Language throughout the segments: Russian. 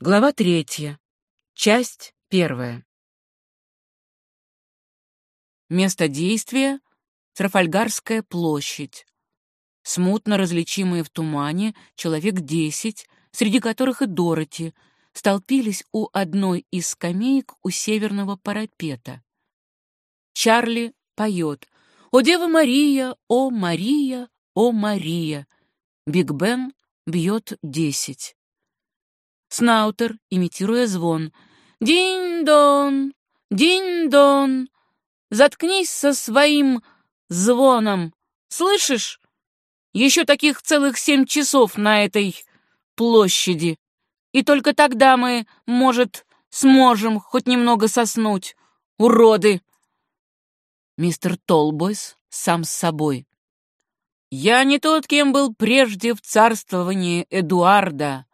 Глава третья. Часть первая. Место действия — Трафальгарская площадь. Смутно различимые в тумане человек десять, среди которых и Дороти, столпились у одной из скамеек у северного парапета. Чарли поет «О, Дева Мария, о, Мария, о, Мария!» Биг Бен бьет десять. Снаутер, имитируя звон. «Динь-дон! Динь-дон! Заткнись со своим звоном! Слышишь? Еще таких целых семь часов на этой площади. И только тогда мы, может, сможем хоть немного соснуть. Уроды!» Мистер Толбойс сам с собой. «Я не тот, кем был прежде в царствовании Эдуарда.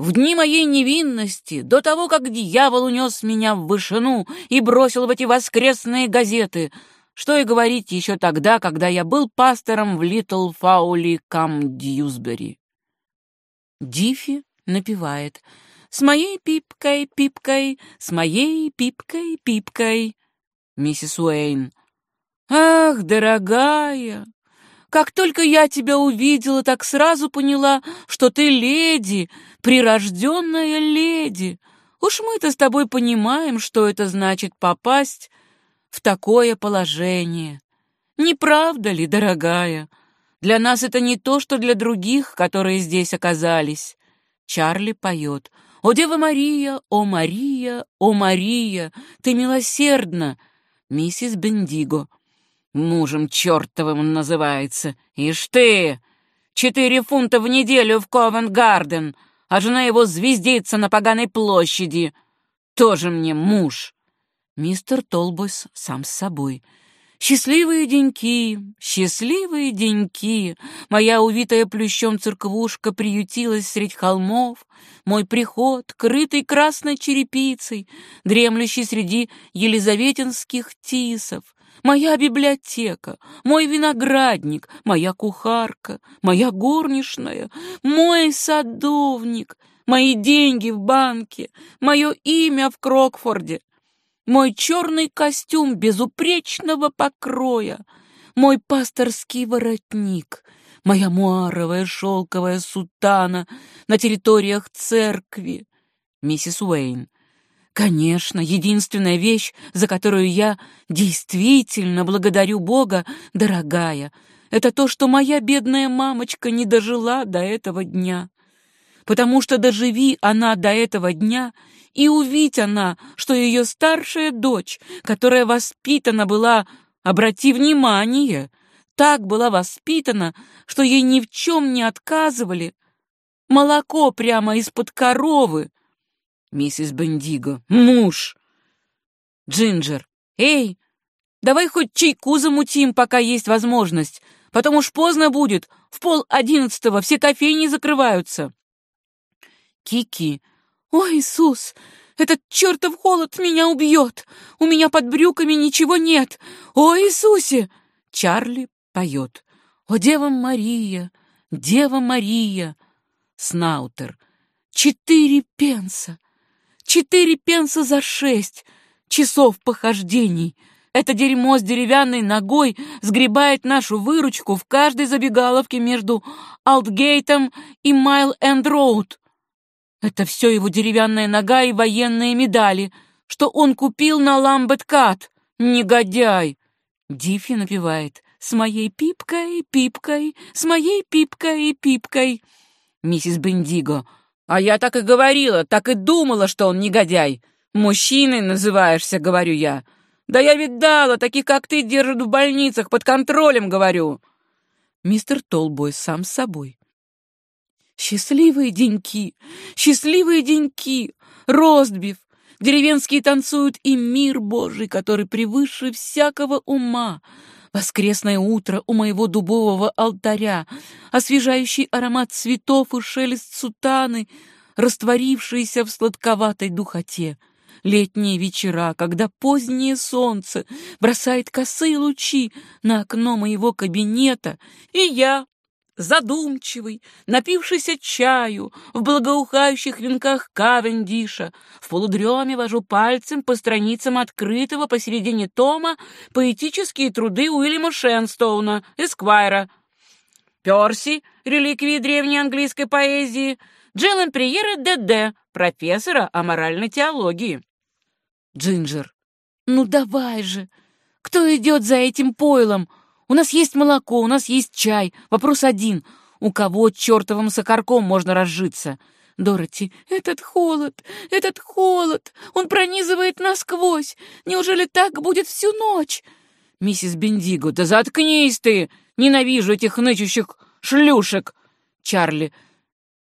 В дни моей невинности, до того, как дьявол унес меня в вышину и бросил в эти воскресные газеты, что и говорить еще тогда, когда я был пастором в Литл Фаули Кам Дьюсбери. Диффи напевает «С моей пипкой, пипкой, с моей пипкой, пипкой». Миссис Уэйн «Ах, дорогая, как только я тебя увидела, так сразу поняла, что ты леди, прирожденная леди. Уж мы-то с тобой понимаем, что это значит попасть в такое положение. Не правда ли, дорогая? Для нас это не то, что для других, которые здесь оказались. Чарли поет. «О, Дева Мария, о, Мария, о, Мария, ты милосердна!» Миссис Бендиго. Мужем чертовым называется. Ишь ты! Четыре фунта в неделю в Ковент-Гарден, а жена его звездится на поганой площади. Тоже мне муж. Мистер Толбойс сам с собой. Счастливые деньки, счастливые деньки. Моя увитая плющом церквушка приютилась средь холмов. Мой приход, крытый красной черепицей, дремлющий среди елизаветинских тисов моя библиотека, мой виноградник, моя кухарка, моя горничная, мой садовник, мои деньги в банке, мое имя в Крокфорде, мой черный костюм безупречного покроя, мой пасторский воротник, моя муаровая шелковая сутана на территориях церкви. Миссис Уэйн, Конечно, единственная вещь, за которую я действительно благодарю Бога, дорогая, это то, что моя бедная мамочка не дожила до этого дня. Потому что доживи она до этого дня, и увидь она, что ее старшая дочь, которая воспитана была, обрати внимание, так была воспитана, что ей ни в чем не отказывали, молоко прямо из-под коровы, Миссис Бендиго. Муж. Джинджер. Эй, давай хоть чайку замутим, пока есть возможность. Потом уж поздно будет. В пол одиннадцатого все кофейни закрываются. Кики. О, Иисус, этот чертов холод меня убьет. У меня под брюками ничего нет. О, Иисусе! Чарли поет. О, Дева Мария, Дева Мария. Снаутер. Четыре пенса. Четыре пенса за шесть часов похождений. Это дерьмо с деревянной ногой сгребает нашу выручку в каждой забегаловке между Алтгейтом и Майл-Энд-Роуд. Это все его деревянная нога и военные медали, что он купил на Ламбет-Кат. Негодяй! Диффи напевает «С моей пипкой, пипкой, с моей пипкой, пипкой». Миссис Бендиго — а я так и говорила, так и думала, что он негодяй. Мужчиной называешься, говорю я. Да я видала, таких, как ты, держат в больницах, под контролем, говорю. Мистер Толбой сам с собой. Счастливые деньки, счастливые деньки, ростбиф, деревенские танцуют и мир Божий, который превыше всякого ума, Воскресное утро у моего дубового алтаря, освежающий аромат цветов и шелест сутаны, растворившиеся в сладковатой духоте. Летние вечера, когда позднее солнце бросает косые лучи на окно моего кабинета, и я задумчивый, напившийся чаю, в благоухающих венках Кавендиша, в полудреме вожу пальцем по страницам открытого посередине тома поэтические труды Уильяма Шенстоуна, Эсквайра. Перси, реликвии древней английской поэзии, Джеллен Приера Д.Д., профессора аморальной теологии. Джинджер. «Ну давай же! Кто идет за этим пойлом? У нас есть молоко, у нас есть чай. Вопрос один. У кого чертовым сокарком можно разжиться?» Дороти, этот холод, этот холод, он пронизывает насквозь. Неужели так будет всю ночь? Миссис Бендиго, да заткнись ты! Ненавижу этих нычущих шлюшек! Чарли,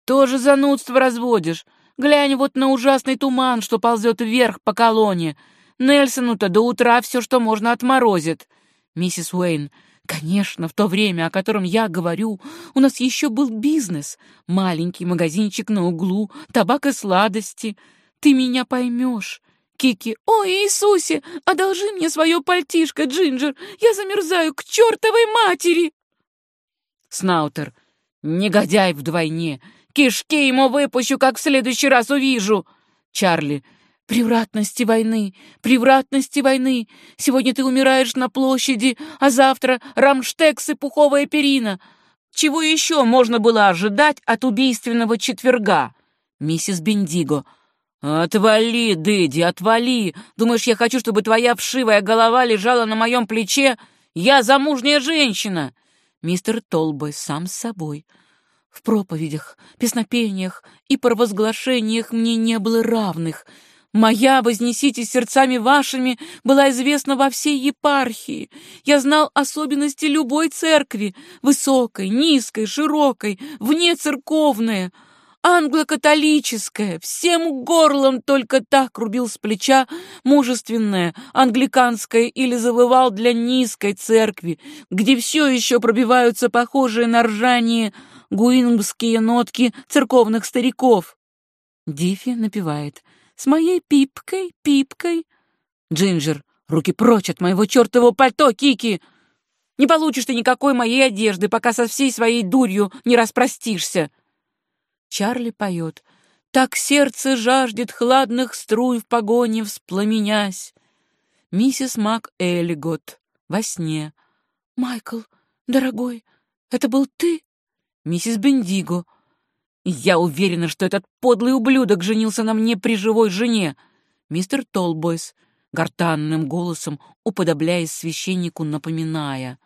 тоже занудство разводишь. Глянь вот на ужасный туман, что ползет вверх по колонне. Нельсону-то до утра все, что можно, отморозит. Миссис Уэйн, конечно, в то время, о котором я говорю, у нас еще был бизнес. Маленький магазинчик на углу, табак и сладости. Ты меня поймешь. Кики, ой, Иисусе, одолжи мне свое пальтишко, Джинджер, я замерзаю к чертовой матери. Снаутер, негодяй вдвойне, Кишки ему выпущу, как в следующий раз увижу. Чарли. Превратности войны, превратности войны. Сегодня ты умираешь на площади, а завтра рамштекс и пуховая перина. Чего еще можно было ожидать от убийственного четверга? Миссис Бендиго. «Отвали, Дэдди, отвали! Думаешь, я хочу, чтобы твоя вшивая голова лежала на моем плече? Я замужняя женщина!» Мистер Толбой сам с собой. В проповедях, песнопениях и провозглашениях мне не было равных. Моя «Вознесите сердцами вашими» была известна во всей епархии. Я знал особенности любой церкви, высокой, низкой, широкой, внецерковной, англо-католическая, всем горлом только так рубил с плеча мужественное, англиканское или завывал для низкой церкви, где все еще пробиваются похожие на ржание гуингские нотки церковных стариков. Диффи напевает «С моей пипкой, пипкой». Джинджер, руки прочь от моего чертового пальто, Кики! Не получишь ты никакой моей одежды, пока со всей своей дурью не распростишься. Чарли поет «Так сердце жаждет хладных струй в погоне вспламенясь». Миссис Мак Эллигот во сне. «Майкл, дорогой, это был ты?» миссис Бендиго. Я уверена, что этот подлый ублюдок женился на мне при живой жене. Мистер Толбойс, гортанным голосом уподобляясь священнику, напоминая.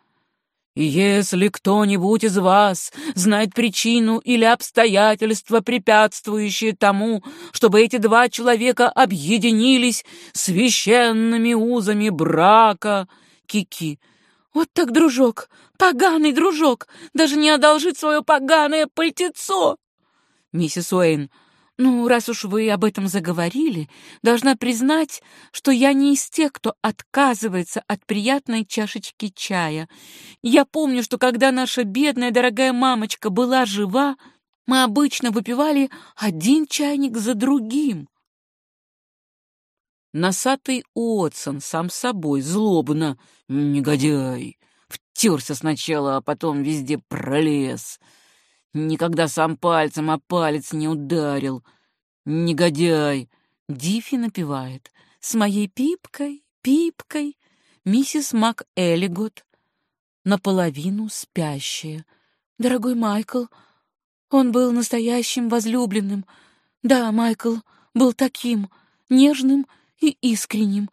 «Если кто-нибудь из вас знает причину или обстоятельства, препятствующие тому, чтобы эти два человека объединились священными узами брака...» Кики, вот так, дружок, поганый дружок, даже не одолжит свое поганое пальтецо. Миссис Уэйн, ну, раз уж вы об этом заговорили, должна признать, что я не из тех, кто отказывается от приятной чашечки чая. Я помню, что когда наша бедная дорогая мамочка была жива, мы обычно выпивали один чайник за другим. Носатый Уотсон сам собой злобно, негодяй, втерся сначала, а потом везде пролез. Никогда сам пальцем о палец не ударил. Негодяй. Диффи напевает. С моей пипкой, пипкой, миссис Мак Эллигот, наполовину спящая. Дорогой Майкл, он был настоящим возлюбленным. Да, Майкл был таким, нежным и искренним.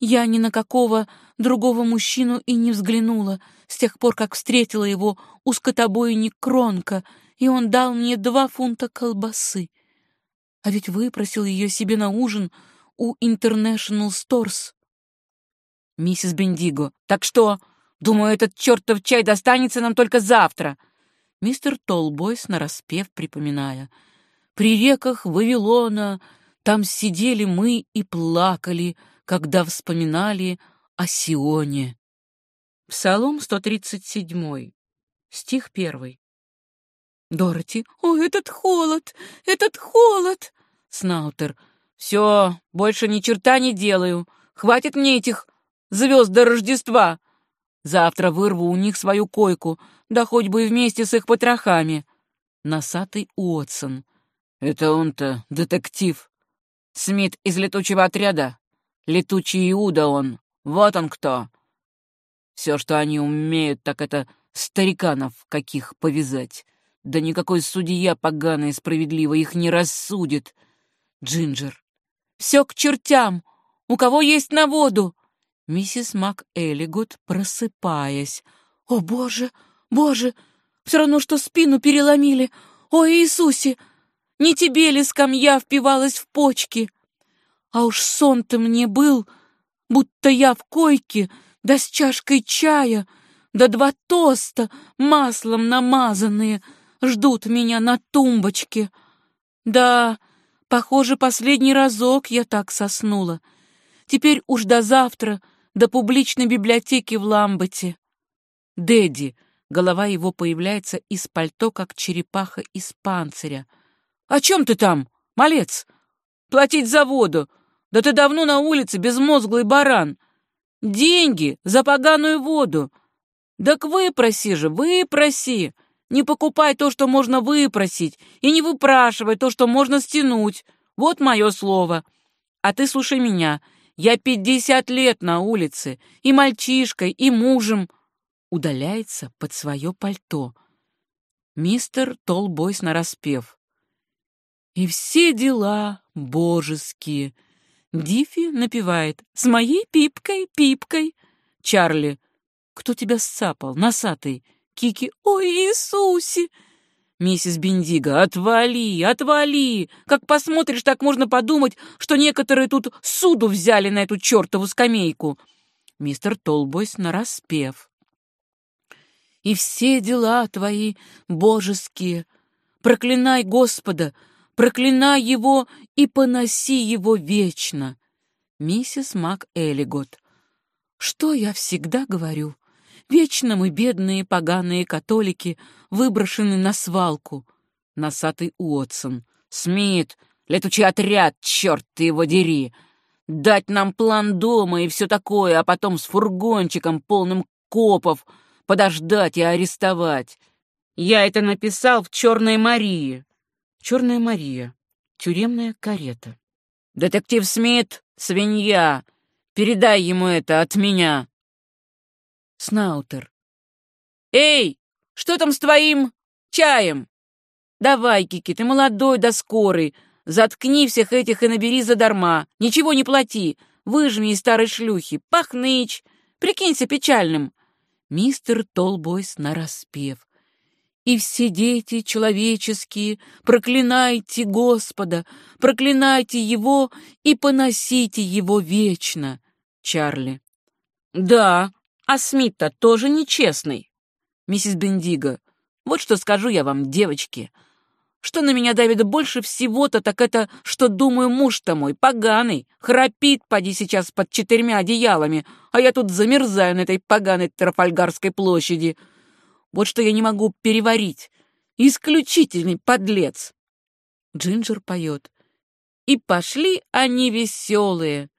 Я ни на какого другого мужчину и не взглянула с тех пор, как встретила его у скотобойни Кронка, и он дал мне два фунта колбасы. А ведь выпросил ее себе на ужин у International Stores. Миссис Бендиго, так что, думаю, этот чертов чай достанется нам только завтра. Мистер Толбойс нараспев припоминая. При реках Вавилона там сидели мы и плакали, когда вспоминали о Сионе. Псалом 137, стих 1. Дороти, о, этот холод, этот холод! Снаутер, все, больше ни черта не делаю. Хватит мне этих звезд до Рождества. Завтра вырву у них свою койку, да хоть бы и вместе с их потрохами. Носатый Уотсон. Это он-то детектив. Смит из летучего отряда. Летучий Иуда он. Вот он кто. Все, что они умеют, так это стариканов каких повязать. Да никакой судья поганый и справедливый их не рассудит. Джинджер. Все к чертям! У кого есть на воду? Миссис Мак Эллигут, просыпаясь. О, боже, боже! Все равно, что спину переломили. О, Иисусе! Не тебе ли скамья впивалась в почки? А уж сон-то мне был, будто я в койке, да с чашкой чая, да два тоста маслом намазанные ждут меня на тумбочке. Да, похоже, последний разок я так соснула. Теперь уж до завтра, до публичной библиотеки в Ламбете. Дэдди, голова его появляется из пальто, как черепаха из панциря. «О чем ты там, малец? Платить за воду? Да ты давно на улице, безмозглый баран. Деньги за поганую воду. Так выпроси же, выпроси. Не покупай то, что можно выпросить, и не выпрашивай то, что можно стянуть. Вот мое слово. А ты слушай меня. Я пятьдесят лет на улице, и мальчишкой, и мужем. Удаляется под свое пальто. Мистер Толбойс нараспев. И все дела божеские. Диффи напевает «С моей пипкой, пипкой». Чарли. Кто тебя сцапал, носатый? Кики. Ой, Иисусе! Миссис Бендиго, отвали, отвали! Как посмотришь, так можно подумать, что некоторые тут суду взяли на эту чертову скамейку. Мистер Толбойс нараспев. И все дела твои божеские. Проклинай Господа, проклинай его и поноси его вечно. Миссис Мак Эллигот. Что я всегда говорю? Вечно мы, бедные поганые католики, выброшены на свалку. Носатый Уотсон. Смит, летучий отряд, черт ты его дери! Дать нам план дома и все такое, а потом с фургончиком, полным копов, подождать и арестовать. Я это написал в «Черной Марии». «Черная Мария» — тюремная карета. «Детектив Смит, свинья, передай ему это от меня». Снаутер. «Эй, что там с твоим чаем? Давай, Кики, ты молодой да скорый. Заткни всех этих и набери задарма. Ничего не плати. Выжми из старой шлюхи. Пахнычь. Прикинься печальным». Мистер Толбойс нараспев. «И все дети человеческие, проклинайте Господа, проклинайте Его и поносите Его вечно». Чарли. «Да, а Смит-то тоже нечестный. Миссис Бендиго, вот что скажу я вам, девочки. Что на меня давит больше всего-то, так это, что, думаю, муж-то мой поганый, храпит, поди сейчас под четырьмя одеялами, а я тут замерзаю на этой поганой Трафальгарской площади. Вот что я не могу переварить. Исключительный подлец. Джинджер поет. И пошли они веселые,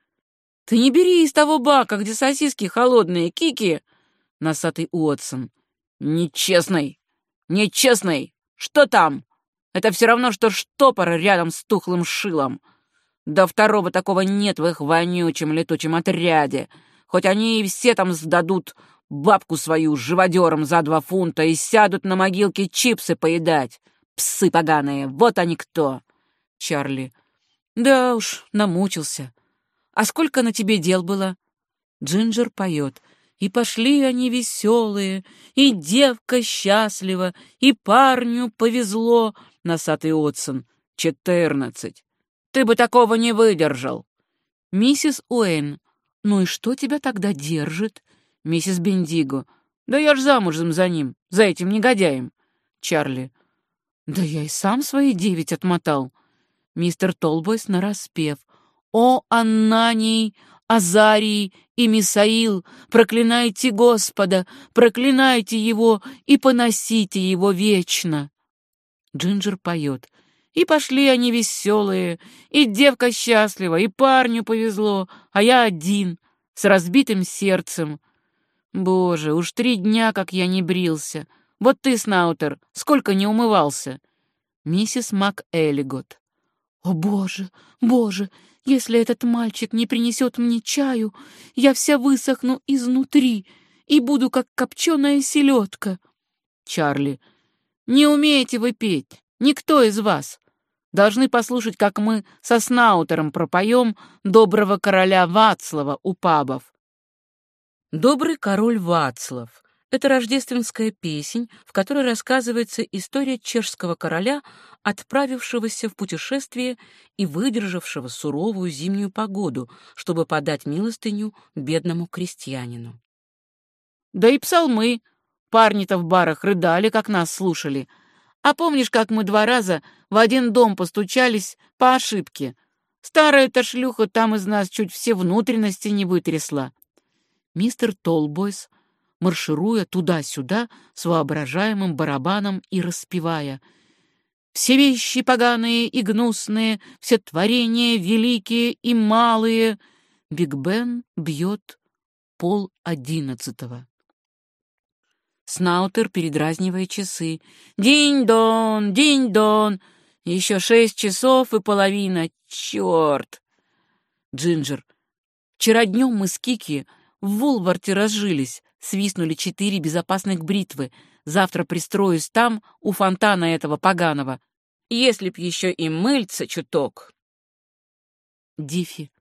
«Ты не бери из того бака, где сосиски холодные, Кики!» Носатый Уотсон. «Нечестный! Нечестный! Что там? Это все равно, что штопор рядом с тухлым шилом. Да второго такого нет в их вонючем летучем отряде. Хоть они и все там сдадут бабку свою живодером за два фунта и сядут на могилке чипсы поедать. Псы поганые, вот они кто!» Чарли. «Да уж, намучился. А сколько на тебе дел было?» Джинджер поет. «И пошли они веселые, и девка счастлива, и парню повезло». Носатый Отсон. «Четырнадцать. Ты бы такого не выдержал». «Миссис Уэйн, ну и что тебя тогда держит?» «Миссис Бендиго. Да я ж замужем за ним, за этим негодяем». Чарли. «Да я и сам свои девять отмотал». Мистер Толбойс нараспев. «О, Аннаний, Азарий и Мисаил, проклинайте Господа, проклинайте Его и поносите Его вечно!» Джинджер поет. И пошли они веселые, и девка счастлива, и парню повезло, а я один, с разбитым сердцем. Боже, уж три дня, как я не брился. Вот ты, Снаутер, сколько не умывался?» Миссис МакЭллигот. «О, боже, боже, если этот мальчик не принесет мне чаю, я вся высохну изнутри и буду как копченая селедка». Чарли. «Не умеете вы петь, никто из вас. Должны послушать, как мы со Снаутером пропоем доброго короля Вацлава у пабов». Добрый король Вацлав это рождественская песнь, в которой рассказывается история чешского короля, отправившегося в путешествие и выдержавшего суровую зимнюю погоду, чтобы подать милостыню бедному крестьянину. Да и псалмы. Парни-то в барах рыдали, как нас слушали. А помнишь, как мы два раза в один дом постучались по ошибке? Старая-то шлюха там из нас чуть все внутренности не вытрясла. Мистер Толбойс маршируя туда-сюда с воображаемым барабаном и распевая «Все вещи поганые и гнусные, все творения великие и малые». Биг Бен бьет пол одиннадцатого. Снаутер, передразнивая часы. «Динь-дон! Динь-дон! Еще шесть часов и половина! Черт!» Джинджер. «Вчера днем мы с Кики в Вулварте разжились свистнули четыре безопасных бритвы. Завтра пристроюсь там, у фонтана этого поганого. Если б еще и мыльца чуток. Дифи.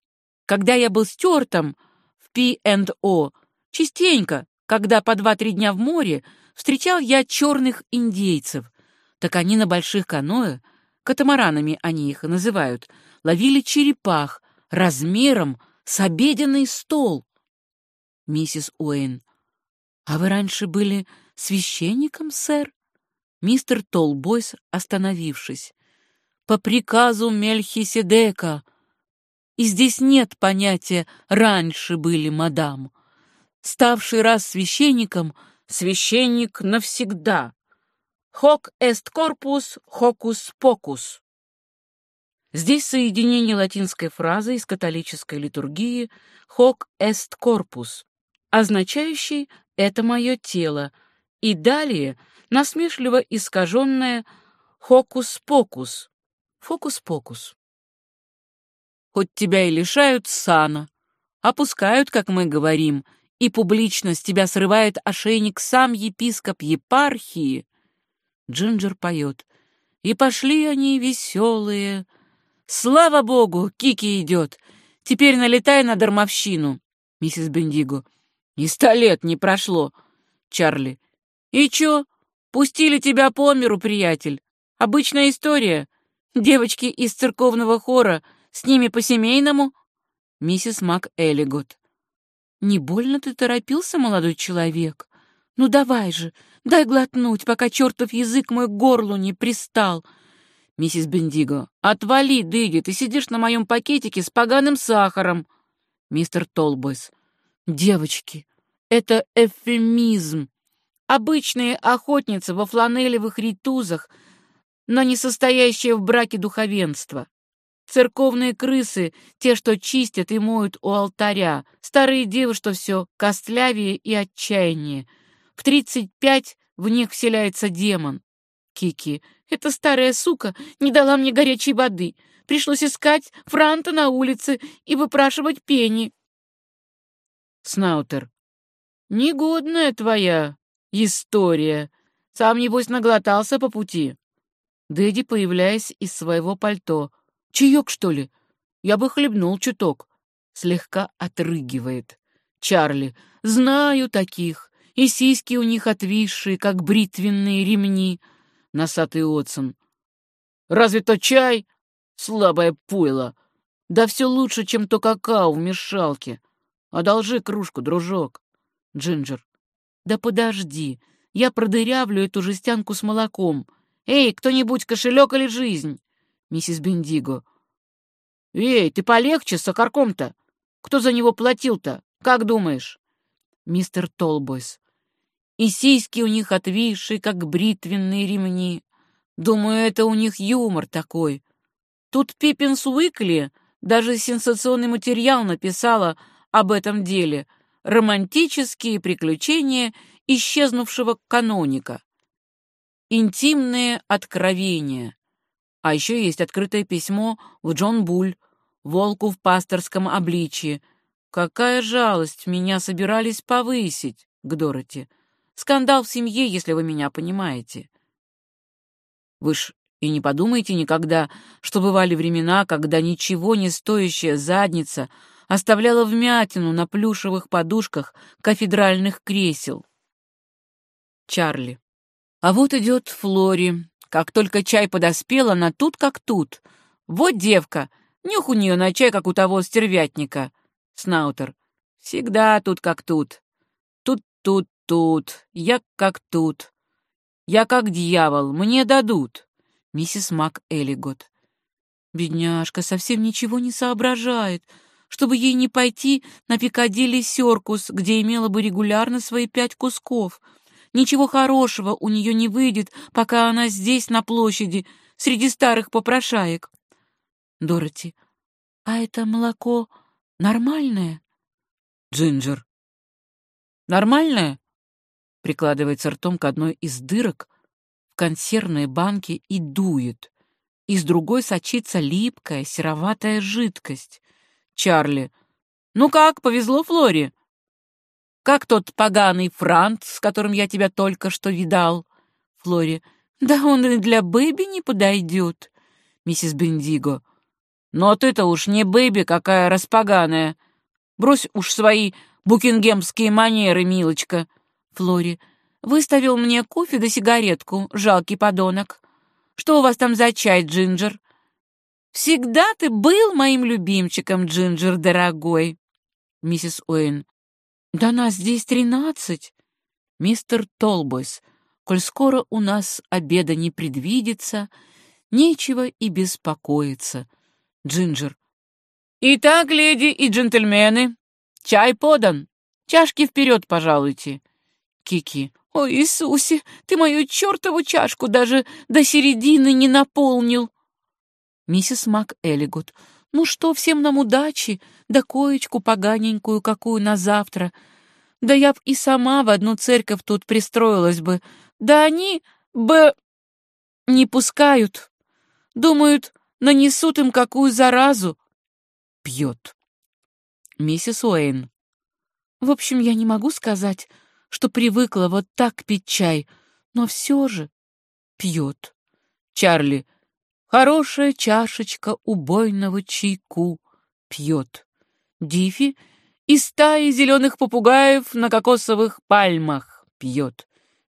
Когда я был стюартом в P&O, частенько, когда по два-три дня в море, встречал я черных индейцев. Так они на больших каноэ, катамаранами они их называют, ловили черепах размером с обеденный стол. Миссис Уэйн. «А вы раньше были священником, сэр?» Мистер Толбойс, остановившись. «По приказу Мельхиседека. И здесь нет понятия «раньше были, мадам». Ставший раз священником, священник навсегда. Хок эст корпус, хокус покус. Здесь соединение латинской фразы из католической литургии «hoc est corpus», означающей это мое тело, и далее насмешливо искаженное «хокус-покус», «фокус-покус». Хоть тебя и лишают сана, опускают, как мы говорим, и публично с тебя срывает ошейник сам епископ епархии, Джинджер поет. И пошли они веселые. Слава богу, Кики идет. Теперь налетай на дармовщину, миссис Бендиго. И сто лет не прошло. Чарли. И чё? Пустили тебя по миру, приятель. Обычная история. Девочки из церковного хора. С ними по-семейному. Миссис Мак Эллигот. Не больно ты торопился, молодой человек? Ну давай же, дай глотнуть, пока чертов язык мой к горлу не пристал. Миссис Бендиго. Отвали, Дыги, ты сидишь на моем пакетике с поганым сахаром. Мистер Толбойс. Девочки, это эвфемизм. Обычные охотницы во фланелевых ритузах, но не состоящие в браке духовенства. Церковные крысы, те, что чистят и моют у алтаря, старые девы, что все костлявее и отчаяннее. В тридцать пять в них вселяется демон. Кики, эта старая сука не дала мне горячей воды. Пришлось искать франта на улице и выпрашивать пени. Снаутер. «Негодная твоя история. Сам, небось, наглотался по пути». Дэдди, появляясь из своего пальто. «Чаек, что ли? Я бы хлебнул чуток». Слегка отрыгивает. Чарли. «Знаю таких. И сиськи у них отвисшие, как бритвенные ремни». Носатый Отсон. «Разве то чай? Слабое пойло. Да все лучше, чем то какао в мешалке. Одолжи кружку, дружок. Джинджер. Да подожди, я продырявлю эту жестянку с молоком. Эй, кто-нибудь, кошелек или жизнь? Миссис Бендиго. Эй, ты полегче с сахарком-то. Кто за него платил-то? Как думаешь? Мистер Толбойс. И сиськи у них отвисшие, как бритвенные ремни. Думаю, это у них юмор такой. Тут Пиппинс Уикли даже сенсационный материал написала об этом деле «Романтические приключения исчезнувшего каноника». интимные откровения. А еще есть открытое письмо в Джон Буль, волку в пасторском обличье. Какая жалость, меня собирались повысить, к Дороти. Скандал в семье, если вы меня понимаете. Вы ж и не подумайте никогда, что бывали времена, когда ничего не стоящая задница оставляла вмятину на плюшевых подушках кафедральных кресел. Чарли. А вот идет Флори. Как только чай подоспел, она тут как тут. Вот девка, нюх у нее на чай, как у того стервятника. Снаутер. Всегда тут как тут. Тут, тут, тут. Я как тут. Я как дьявол, мне дадут. Миссис Мак Эллигот. Бедняжка совсем ничего не соображает, чтобы ей не пойти на Пикадилли Серкус, где имела бы регулярно свои пять кусков — Ничего хорошего у нее не выйдет, пока она здесь, на площади, среди старых попрошаек. Дороти, а это молоко нормальное? Джинджер. Нормальное? Прикладывается ртом к одной из дырок в консервной банке и дует. Из другой сочится липкая, сероватая жидкость. Чарли. «Ну как, повезло Флоре?» Как тот поганый Франц, с которым я тебя только что видал? Флори. Да он и для Бэби не подойдет. Миссис Бендиго. Но ты-то уж не Бэби, какая распоганая. Брось уж свои букингемские манеры, милочка. Флори. Выставил мне кофе да сигаретку, жалкий подонок. Что у вас там за чай, Джинджер? Всегда ты был моим любимчиком, Джинджер, дорогой. Миссис Уэйн. Да нас здесь тринадцать. Мистер Толбойс, коль скоро у нас обеда не предвидится, нечего и беспокоиться. Джинджер. Итак, леди и джентльмены, чай подан. Чашки вперед, пожалуйте. Кики. О, Иисусе, ты мою чертову чашку даже до середины не наполнил. Миссис Мак Эллигут. Ну что, всем нам удачи, да коечку поганенькую какую на завтра. Да я б и сама в одну церковь тут пристроилась бы. Да они бы не пускают. Думают, нанесут им какую заразу. Пьет. Миссис Уэйн. В общем, я не могу сказать, что привыкла вот так пить чай, но все же пьет. Чарли. Хорошая чашечка убойного чайку пьет. Дифи из стаи зеленых попугаев на кокосовых пальмах пьет.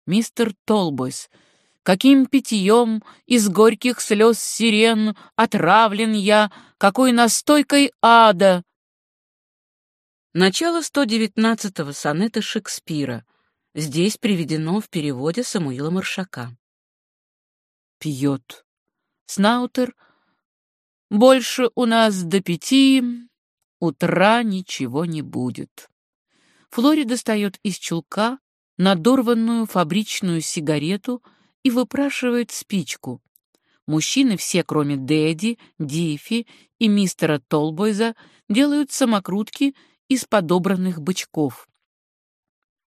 Мистер Толбойс, каким питьем из горьких слез сирен отравлен я, какой настойкой ада! Начало 119-го сонета Шекспира. Здесь приведено в переводе Самуила Маршака. Пьет. Снаутер. Больше у нас до пяти утра ничего не будет. Флори достает из чулка надорванную фабричную сигарету и выпрашивает спичку. Мужчины все, кроме Дэдди, Дифи и мистера Толбойза, делают самокрутки из подобранных бычков.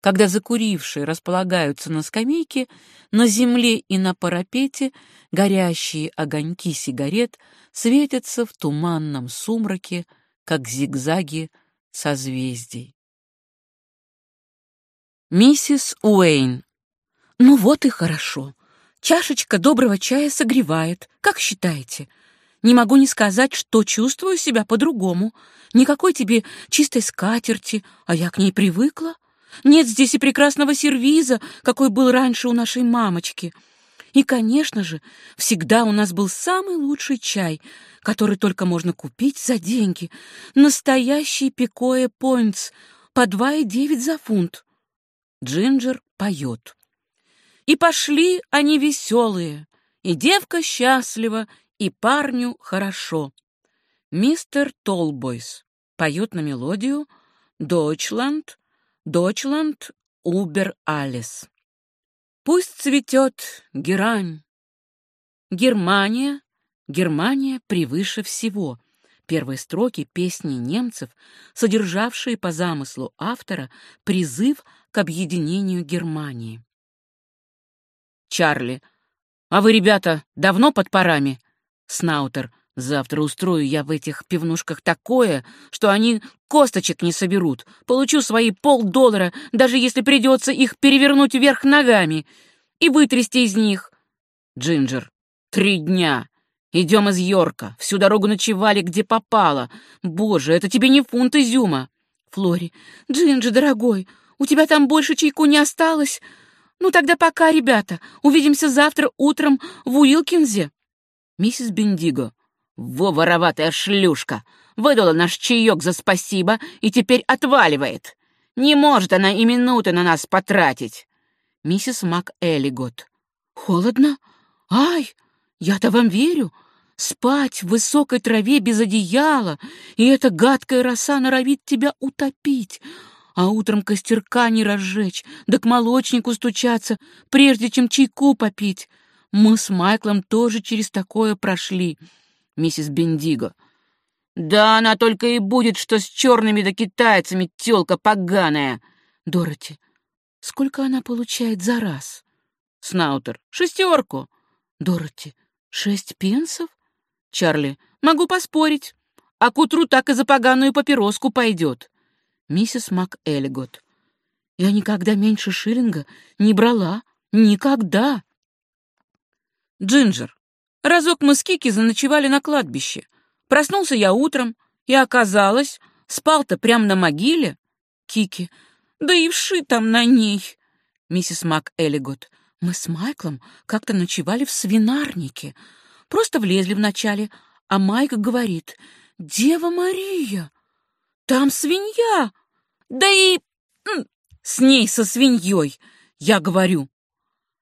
Когда закурившие располагаются на скамейке, на земле и на парапете горящие огоньки сигарет светятся в туманном сумраке, как зигзаги созвездий. Миссис Уэйн. Ну вот и хорошо. Чашечка доброго чая согревает, как считаете? Не могу не сказать, что чувствую себя по-другому. Никакой тебе чистой скатерти, а я к ней привыкла. Нет здесь и прекрасного сервиза, какой был раньше у нашей мамочки. И, конечно же, всегда у нас был самый лучший чай, который только можно купить за деньги. Настоящий пикоэ поинтс по два и девять за фунт. Джинджер поет. И пошли они веселые, и девка счастлива, и парню хорошо. Мистер Толбойс поет на мелодию «Дойчланд», Deutschland über alles. Пусть цветет герань. Германия, Германия превыше всего. Первые строки песни немцев, содержавшие по замыслу автора призыв к объединению Германии. Чарли. А вы, ребята, давно под парами? Снаутер. Завтра устрою я в этих пивнушках такое, что они косточек не соберут. Получу свои полдоллара, даже если придется их перевернуть вверх ногами и вытрясти из них. Джинджер. Три дня. Идем из Йорка. Всю дорогу ночевали, где попало. Боже, это тебе не фунт изюма. Флори. Джинджер, дорогой, у тебя там больше чайку не осталось? Ну тогда пока, ребята. Увидимся завтра утром в Уилкинзе. Миссис Бендиго. Во, вороватая шлюшка! Выдала наш чаек за спасибо и теперь отваливает. Не может она и минуты на нас потратить. Миссис Мак Эллигот. Холодно? Ай, я-то вам верю. Спать в высокой траве без одеяла, и эта гадкая роса норовит тебя утопить а утром костерка не разжечь, да к молочнику стучаться, прежде чем чайку попить. Мы с Майклом тоже через такое прошли, миссис Бендиго. Да она только и будет, что с черными да китайцами, тёлка поганая. Дороти, сколько она получает за раз? Снаутер, шестерку. Дороти, шесть пенсов? Чарли, могу поспорить. А к утру так и за поганую папироску пойдет миссис МакЭллигот. Я никогда меньше шиллинга не брала. Никогда. Джинджер. Разок мы с Кики заночевали на кладбище. Проснулся я утром, и оказалось, спал-то прямо на могиле. Кики. Да и вши там на ней. Миссис МакЭллигот. Мы с Майклом как-то ночевали в свинарнике. Просто влезли вначале, а Майк говорит, «Дева Мария, там свинья! Да и... С ней, со свиньей, я говорю.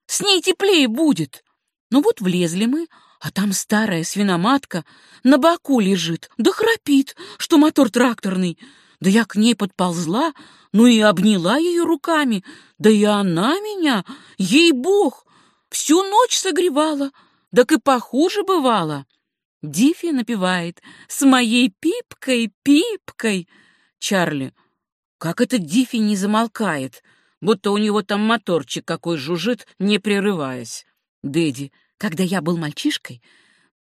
С ней теплее будет. Ну вот влезли мы, а там старая свиноматка на боку лежит, да храпит, что мотор тракторный. Да я к ней подползла, ну и обняла ее руками. Да и она меня, ей-бог, всю ночь согревала, так и похуже бывало. Диффи напевает «С моей пипкой, пипкой». Чарли, как это Диффи не замолкает, будто у него там моторчик какой жужжит, не прерываясь. Дэдди, когда я был мальчишкой,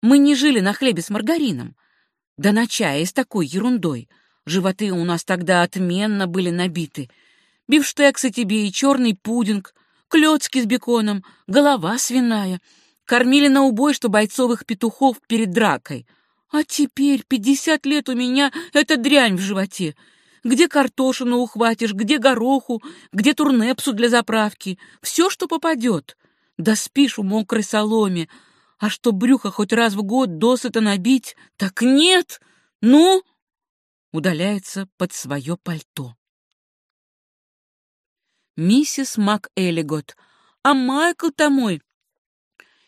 мы не жили на хлебе с маргарином, да на чае с такой ерундой. Животы у нас тогда отменно были набиты. Бифштексы тебе и черный пудинг, клёцки с беконом, голова свиная — Кормили на убой, что бойцовых петухов перед дракой. А теперь пятьдесят лет у меня эта дрянь в животе. Где картошину ухватишь, где гороху, где турнепсу для заправки. Все, что попадет. Да спишь у мокрой соломе. А что брюхо хоть раз в год досыта набить, так нет. Ну, удаляется под свое пальто. Миссис МакЭллигот, а Майкл-то мой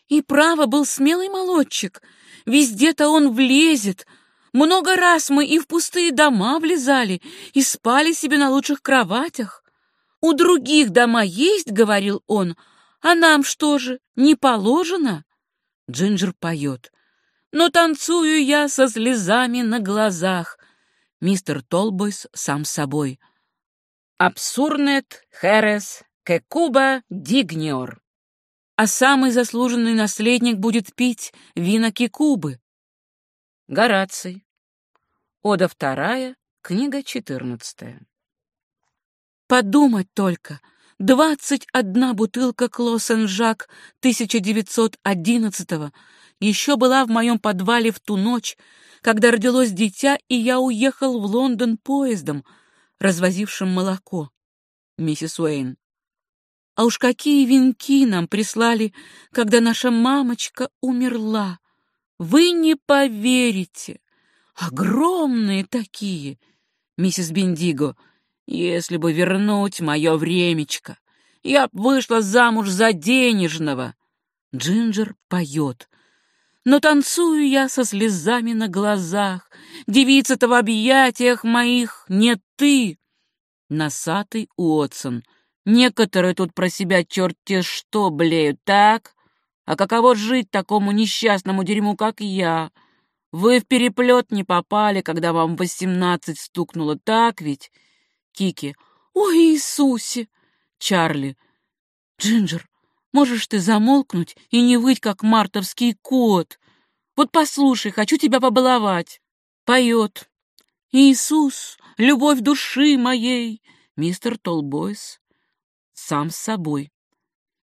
и право был смелый молодчик. Везде-то он влезет. Много раз мы и в пустые дома влезали, и спали себе на лучших кроватях. У других дома есть, — говорил он, — а нам что же, не положено? Джинджер поет. Но танцую я со слезами на глазах. Мистер Толбойс сам собой. Абсурнет херес кекуба дигниор а самый заслуженный наследник будет пить вина Кикубы. Гораций. Ода вторая, книга четырнадцатая. Подумать только, двадцать одна бутылка Клосен-Жак 1911-го еще была в моем подвале в ту ночь, когда родилось дитя, и я уехал в Лондон поездом, развозившим молоко. Миссис Уэйн. А уж какие венки нам прислали, когда наша мамочка умерла. Вы не поверите. Огромные такие. Миссис Бендиго, если бы вернуть мое времечко, я б вышла замуж за денежного. Джинджер поет. Но танцую я со слезами на глазах. Девица-то в объятиях моих не ты. Носатый Уотсон — Некоторые тут про себя черти что блеют, так? А каково жить такому несчастному дерьму, как я? Вы в переплет не попали, когда вам восемнадцать стукнуло, так ведь? Кики. Ой, Иисусе! Чарли. Джинджер, Можешь ты замолкнуть и не выть, как мартовский кот. Вот послушай, хочу тебя побаловать. Поет. Иисус, любовь души моей, мистер Толбойс. Сам с собой.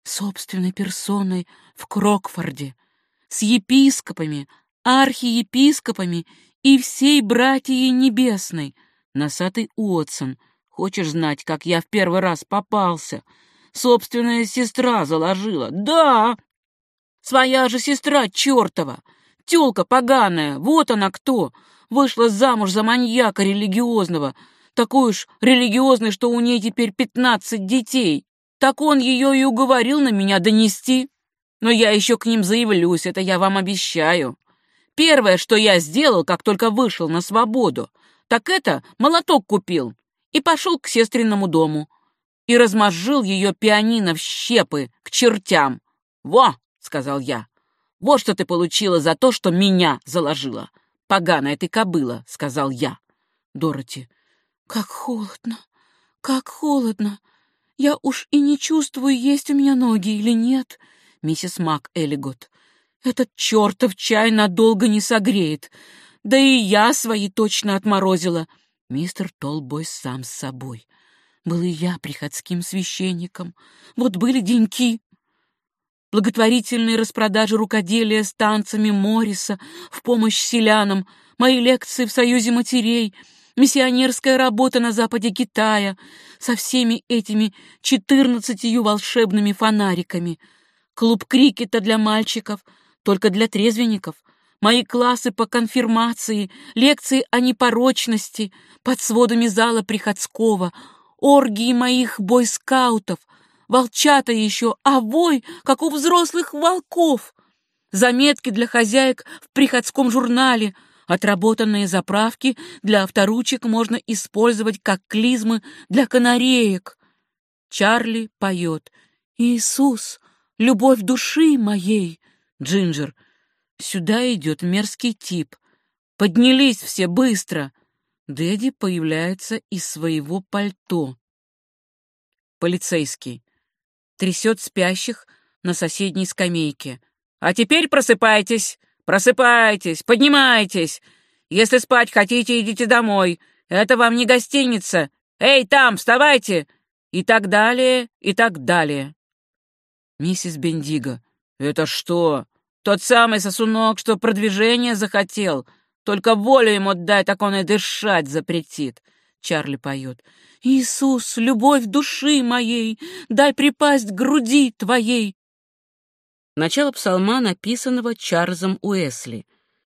Собственной персоной в Крокфорде. С епископами, архиепископами и всей братьей небесной. Носатый Уотсон. Хочешь знать, как я в первый раз попался? Собственная сестра заложила. Да! Своя же сестра чертова! Тёлка поганая, вот она кто! Вышла замуж за маньяка религиозного. Такой уж религиозный, что у ней теперь пятнадцать детей. Так он ее и уговорил на меня донести. Но я еще к ним заявлюсь, это я вам обещаю. Первое, что я сделал, как только вышел на свободу, так это молоток купил и пошел к сестриному дому и размозжил ее пианино в щепы к чертям. «Во!» — сказал я. «Вот что ты получила за то, что меня заложила. Поганая ты кобыла», — сказал я. Дороти. «Как холодно! Как холодно! Я уж и не чувствую, есть у меня ноги или нет». Миссис Мак Эллигот. «Этот чертов чай надолго не согреет. Да и я свои точно отморозила». Мистер Толбой сам с собой. Был и я приходским священником. Вот были деньки. Благотворительные распродажи рукоделия с танцами Морриса в помощь селянам, мои лекции в Союзе матерей, миссионерская работа на западе Китая со всеми этими четырнадцатью волшебными фонариками, клуб крикета для мальчиков, только для трезвенников, мои классы по конфирмации, лекции о непорочности под сводами зала Приходского, оргии моих бойскаутов, волчата еще, а вой, как у взрослых волков. Заметки для хозяек в приходском журнале, отработанные заправки для авторучек можно использовать как клизмы для канареек. Чарли поет «Иисус, любовь души моей!» Джинджер «Сюда идет мерзкий тип. Поднялись все быстро!» Дэдди появляется из своего пальто. Полицейский трясет спящих на соседней скамейке. «А теперь просыпайтесь! Просыпайтесь! Поднимайтесь! Если спать хотите, идите домой! Это вам не гостиница! Эй, там, вставайте!» И так далее, и так далее. Миссис Бендиго. «Это что? Тот самый сосунок, что продвижение захотел. Только волю ему дай, так он и дышать запретит». Чарли поет. Иисус, любовь души моей, дай припасть к груди твоей. Начало псалма, написанного Чарльзом Уэсли,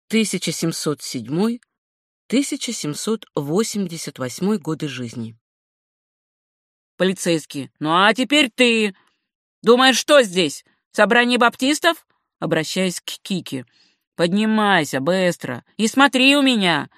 1707-1788 годы жизни. Полицейский. Ну а теперь ты. Думаешь, что здесь? Собрание баптистов? Обращаясь к Кике. Поднимайся быстро и смотри у меня.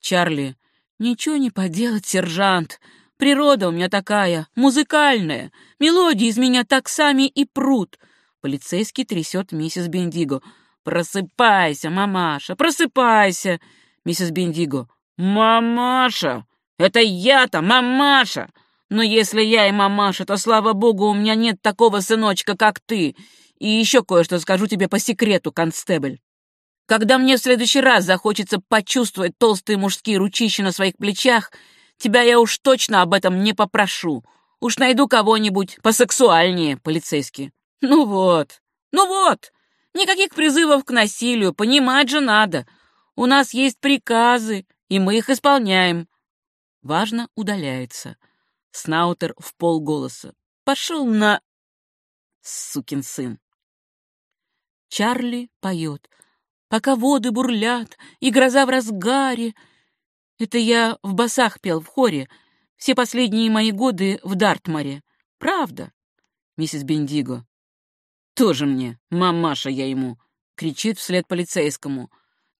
Чарли. Ничего не поделать, сержант. Природа у меня такая, музыкальная. Мелодии из меня так сами и прут. Полицейский трясет миссис Бендиго. «Просыпайся, мамаша, просыпайся!» Миссис Бендиго. «Мамаша! Это я-то, мамаша! Но если я и мамаша, то, слава богу, у меня нет такого сыночка, как ты. И еще кое-что скажу тебе по секрету, констебль. Когда мне в следующий раз захочется почувствовать толстые мужские ручища на своих плечах, Тебя я уж точно об этом не попрошу. Уж найду кого-нибудь посексуальнее, полицейский. Ну вот, ну вот. Никаких призывов к насилию, понимать же надо. У нас есть приказы, и мы их исполняем. Важно удаляется. Снаутер в полголоса. Пошел на... Сукин сын. Чарли поет. Пока воды бурлят, и гроза в разгаре, это я в басах пел в хоре все последние мои годы в Дартморе. Правда, миссис Бендиго. Тоже мне, мамаша я ему, кричит вслед полицейскому.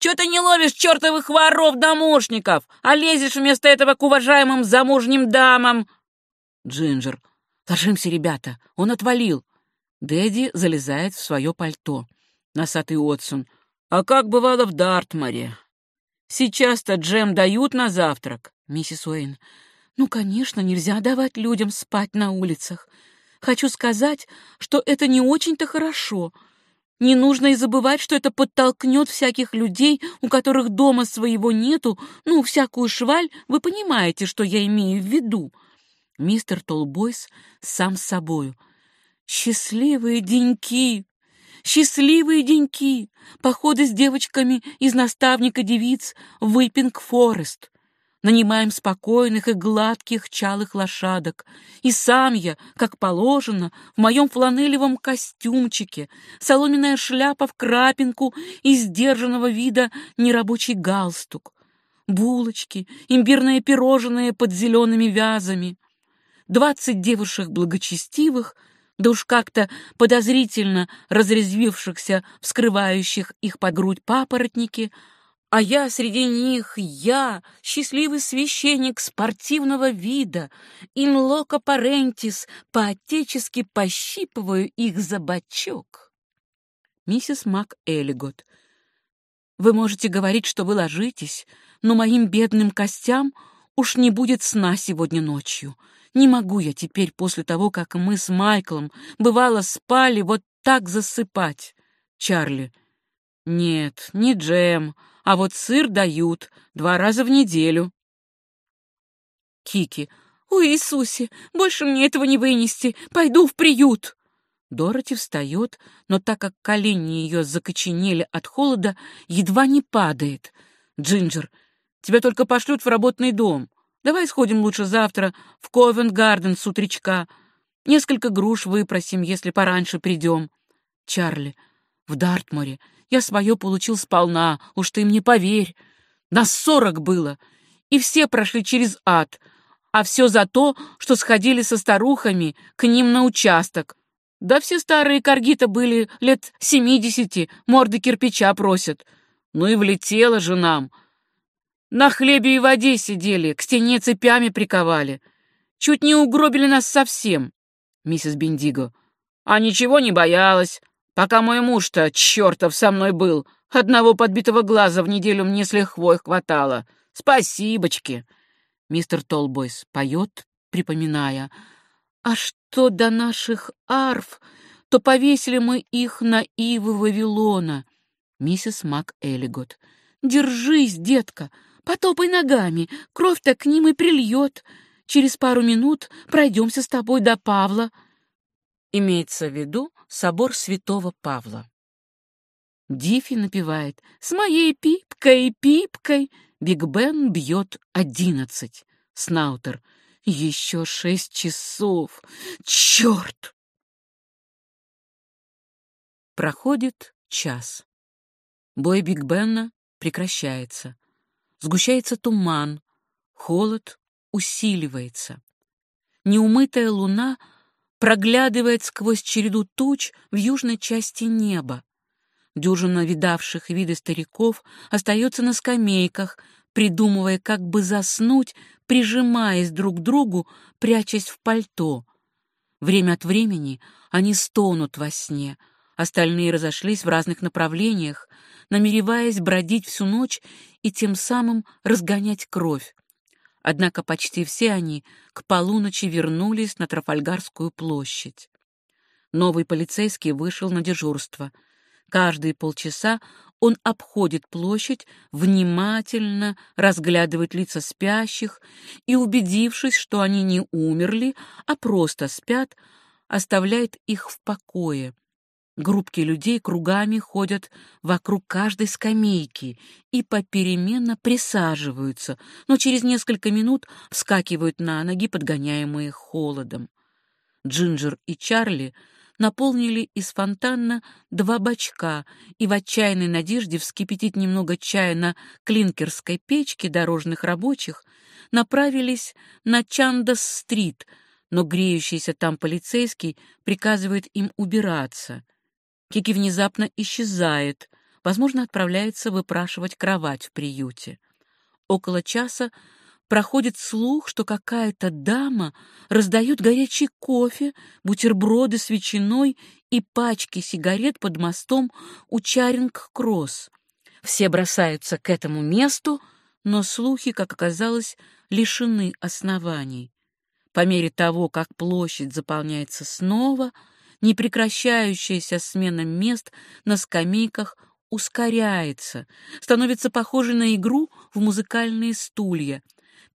Чё ты не ловишь чертовых воров-домушников, а лезешь вместо этого к уважаемым замужним дамам? Джинджер. Ложимся, ребята, он отвалил. Дэдди залезает в свое пальто. Носатый Отсон. А как бывало в Дартморе? Сейчас-то джем дают на завтрак, миссис Уэйн. Ну, конечно, нельзя давать людям спать на улицах. хочу сказать, что это не очень-то хорошо. Не нужно и забывать, что это подтолкнет всяких людей, у которых дома своего нету, ну, всякую шваль, вы понимаете, что я имею в виду. Мистер Толбойс сам с собою. Счастливые деньки! Счастливые деньки! Походы с девочками из наставника девиц в Уиппинг-Форест. Нанимаем спокойных и гладких чалых лошадок. И сам я, как положено, в моем фланелевом костюмчике, соломенная шляпа в крапинку и сдержанного вида нерабочий галстук. Булочки, имбирные пирожные под зелеными вязами. Двадцать девушек благочестивых — да уж как-то подозрительно разрезвившихся, вскрывающих их под грудь папоротники, а я среди них, я, счастливый священник спортивного вида, loco parentis, поотечески пощипываю их за бочок. Миссис Мак Эллигот, вы можете говорить, что вы ложитесь, но моим бедным костям уж не будет сна сегодня ночью. Не могу я теперь, после того, как мы с Майклом, бывало, спали, вот так засыпать. Чарли. Нет, не джем, а вот сыр дают два раза в неделю. Кики. «О, Иисусе, больше мне этого не вынести. Пойду в приют!» Дороти встает, но так как колени ее закоченели от холода, едва не падает. «Джинджер, тебя только пошлют в работный дом. Давай сходим лучше завтра в Ковент-Гарден с утречка. Несколько груш выпросим, если пораньше придем. Чарли, в Дартморе я свое получил сполна, уж ты мне поверь. Нас сорок было, и все прошли через ад, а все за то, что сходили со старухами к ним на участок. Да все старые каргита были лет семидесяти, морды кирпича просят. Ну и влетела же нам — на хлебе и воде сидели, к стене цепями приковали. Чуть не угробили нас совсем, миссис Бендиго. А ничего не боялась, пока мой муж-то, чертов, со мной был. Одного подбитого глаза в неделю мне с лихвой хватало. Спасибочки. Мистер Толбойс поет, припоминая. А что до наших арф, то повесили мы их на ивы Вавилона. Миссис Мак Эллигот. Держись, детка, Потопай ногами, кровь-то к ним и прильет. Через пару минут пройдемся с тобой до Павла. Имеется в виду собор святого Павла. Диффи напевает «С моей пипкой, пипкой». Биг Бен бьет одиннадцать. Снаутер «Еще шесть часов! Черт!» Проходит час. Бой Биг Бена прекращается. Сгущается туман, холод усиливается. Неумытая луна проглядывает сквозь череду туч в южной части неба. Дюжина видавших виды стариков остается на скамейках, придумывая, как бы заснуть, прижимаясь друг к другу, прячась в пальто. Время от времени они стонут во сне, остальные разошлись в разных направлениях, намереваясь бродить всю ночь и тем самым разгонять кровь. Однако почти все они к полуночи вернулись на Трафальгарскую площадь. Новый полицейский вышел на дежурство. Каждые полчаса он обходит площадь, внимательно разглядывает лица спящих и, убедившись, что они не умерли, а просто спят, оставляет их в покое. Группки людей кругами ходят вокруг каждой скамейки и попеременно присаживаются, но через несколько минут вскакивают на ноги, подгоняемые холодом. Джинджер и Чарли наполнили из фонтана два бачка и в отчаянной надежде вскипятить немного чая на клинкерской печке дорожных рабочих направились на Чандас-стрит, но греющийся там полицейский приказывает им убираться — Кики внезапно исчезает, возможно, отправляется выпрашивать кровать в приюте. Около часа проходит слух, что какая-то дама раздает горячий кофе, бутерброды с ветчиной и пачки сигарет под мостом у Чаринг-Кросс. Все бросаются к этому месту, но слухи, как оказалось, лишены оснований. По мере того, как площадь заполняется снова, непрекращающаяся смена мест на скамейках ускоряется, становится похожей на игру в музыкальные стулья.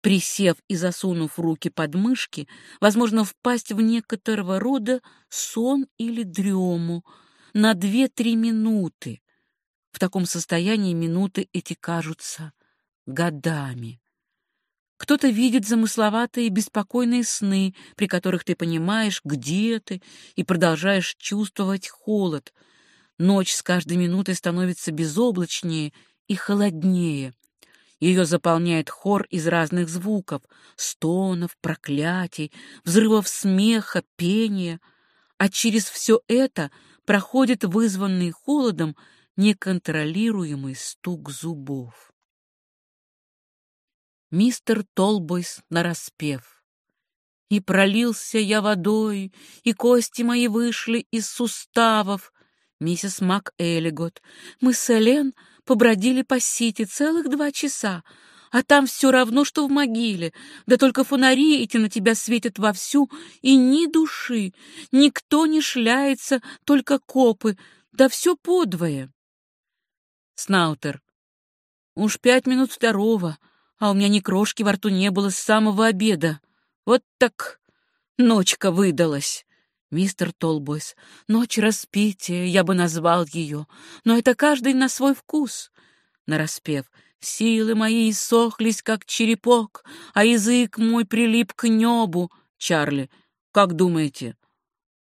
Присев и засунув руки под мышки, возможно впасть в некоторого рода сон или дрему на две-три минуты. В таком состоянии минуты эти кажутся годами. Кто-то видит замысловатые беспокойные сны, при которых ты понимаешь, где ты, и продолжаешь чувствовать холод. Ночь с каждой минутой становится безоблачнее и холоднее. Ее заполняет хор из разных звуков — стонов, проклятий, взрывов смеха, пения. А через все это проходит вызванный холодом неконтролируемый стук зубов. Мистер Толбойс нараспев. И пролился я водой, и кости мои вышли из суставов. Миссис Мак Эллигот. Мы с Элен побродили по Сити целых два часа, а там все равно, что в могиле. Да только фонари эти на тебя светят вовсю, и ни души. Никто не шляется, только копы. Да все подвое. Снаутер. Уж пять минут второго, а у меня ни крошки во рту не было с самого обеда. Вот так ночка выдалась. Мистер Толбойс, ночь распития, я бы назвал ее, но это каждый на свой вкус. Нараспев, силы мои иссохлись, как черепок, а язык мой прилип к небу. Чарли, как думаете,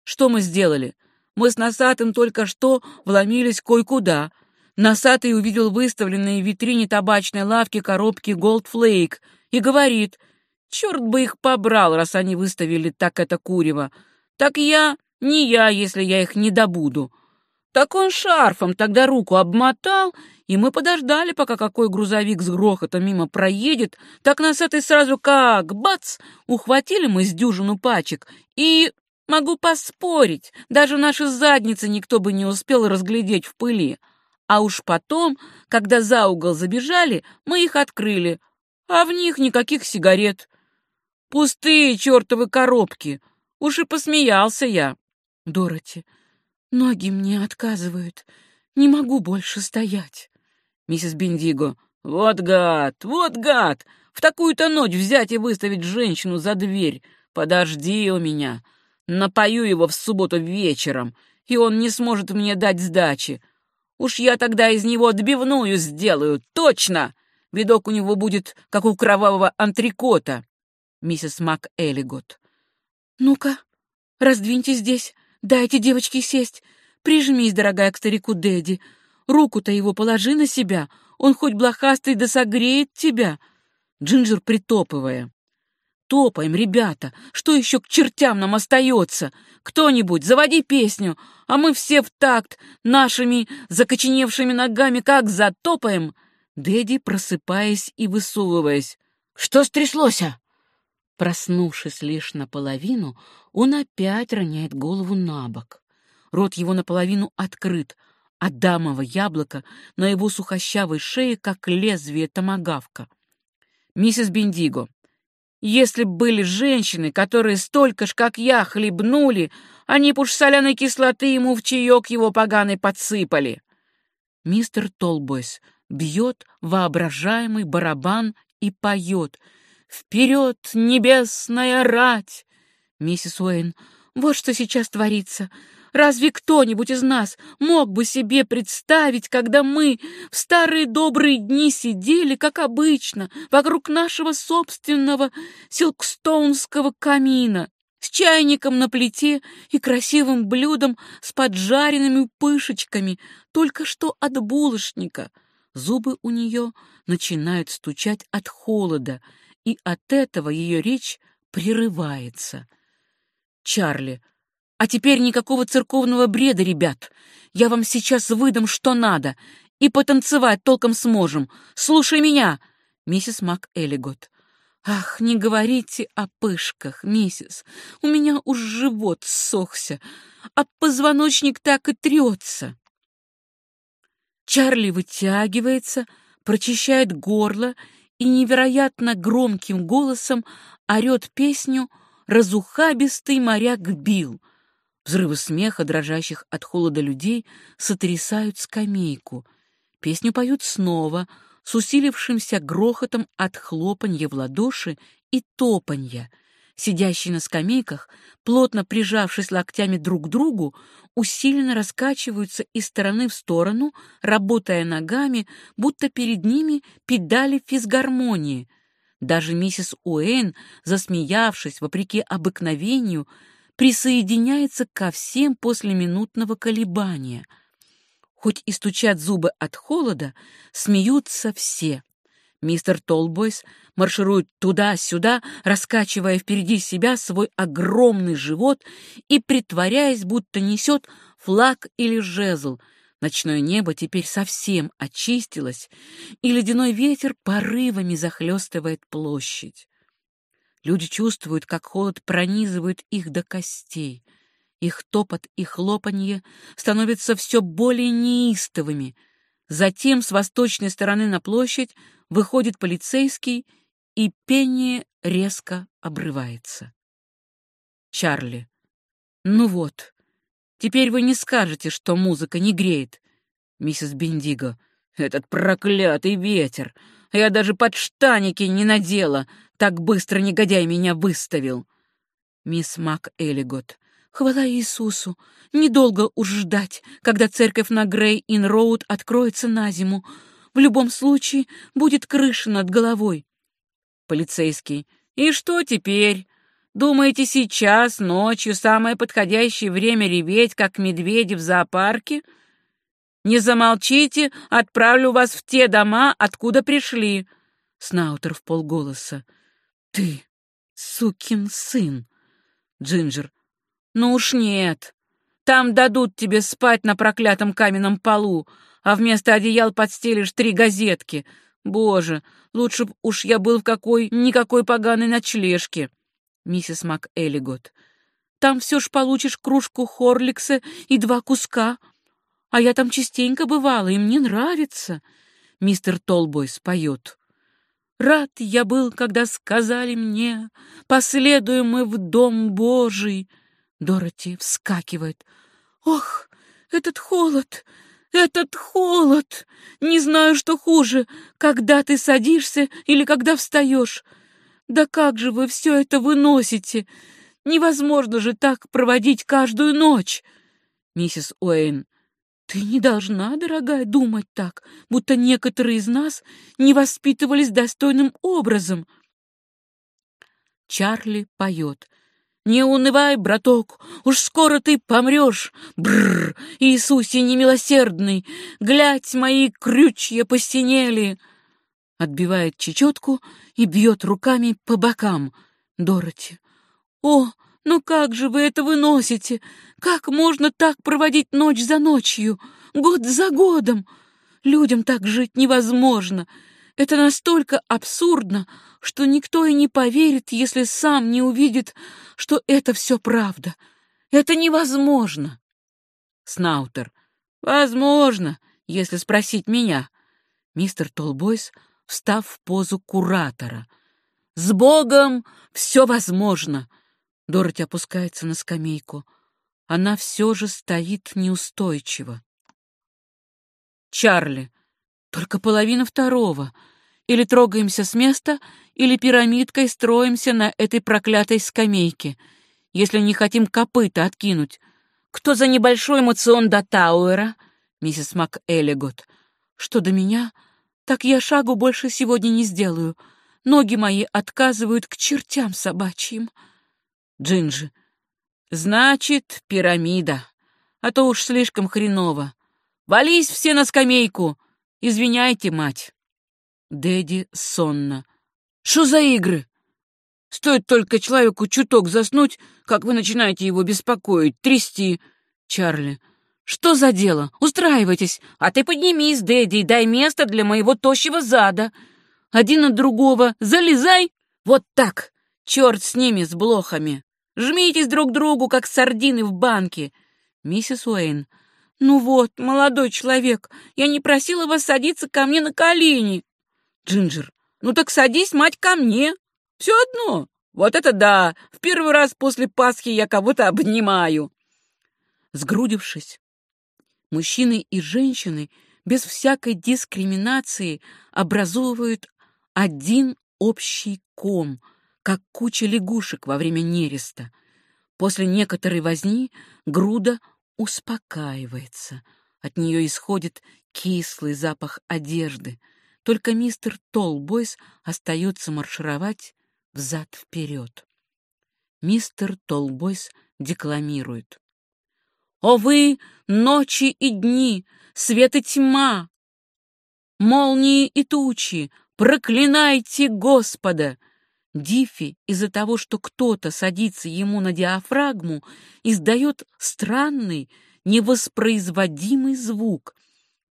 что мы сделали? Мы с Носатым только что вломились кое-куда. Носатый увидел выставленные в витрине табачной лавки коробки Gold Flake и говорит, «Черт бы их побрал, раз они выставили так это курево. Так я, не я, если я их не добуду». Так он шарфом тогда руку обмотал, и мы подождали, пока какой грузовик с грохотом мимо проедет. Так нас этой сразу как бац! Ухватили мы с дюжину пачек, и, могу поспорить, даже наши задницы никто бы не успел разглядеть в пыли. А уж потом, когда за угол забежали, мы их открыли, а в них никаких сигарет. Пустые чертовы коробки. Уж и посмеялся я. Дороти, ноги мне отказывают. Не могу больше стоять. Миссис Бендиго. Вот гад, вот гад! В такую-то ночь взять и выставить женщину за дверь. Подожди у меня. Напою его в субботу вечером, и он не сможет мне дать сдачи. Уж я тогда из него отбивную сделаю, точно! Видок у него будет, как у кровавого антрикота. Миссис Мак Эллигот. Ну-ка, раздвиньте здесь, дайте девочке сесть. Прижмись, дорогая, к старику Дэдди. Руку-то его положи на себя, он хоть блохастый да согреет тебя. Джинджер притопывая. Топаем, ребята, что еще к чертям нам остается? Кто-нибудь, заводи песню, а мы все в такт, нашими закоченевшими ногами как затопаем. Дэдди, просыпаясь и высовываясь. Что стряслося? Проснувшись лишь наполовину, он опять роняет голову на бок. Рот его наполовину открыт, а дамово яблоко на его сухощавой шее, как лезвие томагавка. Миссис Бендиго, если б были женщины, которые столько ж, как я, хлебнули, они б уж соляной кислоты ему в чаек его поганый подсыпали. Мистер Толбойс бьет воображаемый барабан и поет «Вперед, небесная рать!» Миссис Уэйн, вот что сейчас творится. Разве кто-нибудь из нас мог бы себе представить, когда мы в старые добрые дни сидели, как обычно, вокруг нашего собственного силкстоунского камина, с чайником на плите и красивым блюдом с поджаренными пышечками, только что от булочника. Зубы у нее начинают стучать от холода, и от этого ее речь прерывается. Чарли, а теперь никакого церковного бреда, ребят. Я вам сейчас выдам, что надо, и потанцевать толком сможем. Слушай меня, миссис Мак Эллигот. Ах, не говорите о пышках, миссис. У меня уж живот ссохся, а позвоночник так и трется. Чарли вытягивается, прочищает горло и невероятно громким голосом орет песню разухабистый моряк Билл. Взрывы смеха, дрожащих от холода людей, сотрясают скамейку. Песню поют снова, с усилившимся грохотом от хлопанья в ладоши и топанья. Сидящие на скамейках, плотно прижавшись локтями друг к другу, усиленно раскачиваются из стороны в сторону, работая ногами, будто перед ними педали физгармонии. Даже миссис Уэйн, засмеявшись, вопреки обыкновению, присоединяется ко всем после минутного колебания. Хоть и стучат зубы от холода, смеются все. Мистер Толбойс марширует туда-сюда, раскачивая впереди себя свой огромный живот и притворяясь, будто несет флаг или жезл. Ночное небо теперь совсем очистилось, и ледяной ветер порывами захлестывает площадь. Люди чувствуют, как холод пронизывает их до костей. Их топот и хлопанье становятся все более неистовыми. Затем с восточной стороны на площадь выходит полицейский, и пение резко обрывается. Чарли. Ну вот, теперь вы не скажете, что музыка не греет. Миссис Бендиго. Этот проклятый ветер! Я даже подштаники не надела, так быстро негодяй меня выставил. Мисс Мак Элигот. Хвала Иисусу! Недолго уж ждать, когда церковь на Грей-Ин-Роуд откроется на зиму. В любом случае будет крыша над головой. Полицейский. И что теперь? Думаете, сейчас, ночью, самое подходящее время реветь, как медведи в зоопарке? Не замолчите, отправлю вас в те дома, откуда пришли. Снаутер в полголоса. Ты, сукин сын. Джинджер. Ну уж нет. Там дадут тебе спать на проклятом каменном полу, а вместо одеял подстелишь три газетки. Боже, лучше б уж я был в какой-никакой поганой ночлежке. Миссис Мак Эллигот. Там все ж получишь кружку Хорликса и два куска. А я там частенько бывала, и мне нравится. Мистер Толбой споет. Рад я был, когда сказали мне, последуем мы в дом Божий. Дороти вскакивает. Ох, этот холод! Этот холод! Не знаю, что хуже, когда ты садишься или когда встаешь. Да как же вы все это выносите? Невозможно же так проводить каждую ночь. Миссис Уэйн, ты не должна, дорогая, думать так, будто некоторые из нас не воспитывались достойным образом. Чарли поет. Не унывай, браток, уж скоро ты помрешь. Бррр, Иисусе немилосердный, глядь, мои крючья посинели. Отбивает чечетку и бьет руками по бокам. Дороти. О, ну как же вы это выносите? Как можно так проводить ночь за ночью, год за годом? Людям так жить невозможно. Это настолько абсурдно, что никто и не поверит, если сам не увидит, что это все правда. Это невозможно. Снаутер. Возможно, если спросить меня. Мистер Толбойс, встав в позу куратора. С Богом все возможно. Дороти опускается на скамейку. Она все же стоит неустойчиво. Чарли. Только половина второго. Или трогаемся с места, или пирамидкой строимся на этой проклятой скамейке, если не хотим копыта откинуть. Кто за небольшой мацион до Тауэра? Миссис МакЭллигот. Что до меня, так я шагу больше сегодня не сделаю. Ноги мои отказывают к чертям собачьим. Джинджи. Значит, пирамида. А то уж слишком хреново. Вались все на скамейку. Извиняйте, мать. Дэдди сонно. Что за игры? Стоит только человеку чуток заснуть, как вы начинаете его беспокоить, трясти. Чарли. Что за дело? Устраивайтесь. А ты поднимись, Дэдди, и дай место для моего тощего зада. Один от другого. Залезай. Вот так. Черт с ними, с блохами. Жмитесь друг другу, как сардины в банке. Миссис Уэйн. Ну вот, молодой человек, я не просила вас садиться ко мне на колени. Джинджер. «Ну так садись, мать, ко мне. Все одно. Вот это да! В первый раз после Пасхи я кого-то обнимаю!» Сгрудившись, мужчины и женщины без всякой дискриминации образовывают один общий ком, как куча лягушек во время нереста. После некоторой возни груда успокаивается. От нее исходит кислый запах одежды. Только мистер Толбойс остается маршировать взад-вперед. Мистер Толбойс декламирует. «О вы, ночи и дни, свет и тьма, молнии и тучи, проклинайте Господа!» Диффи из-за того, что кто-то садится ему на диафрагму, издает странный, невоспроизводимый звук.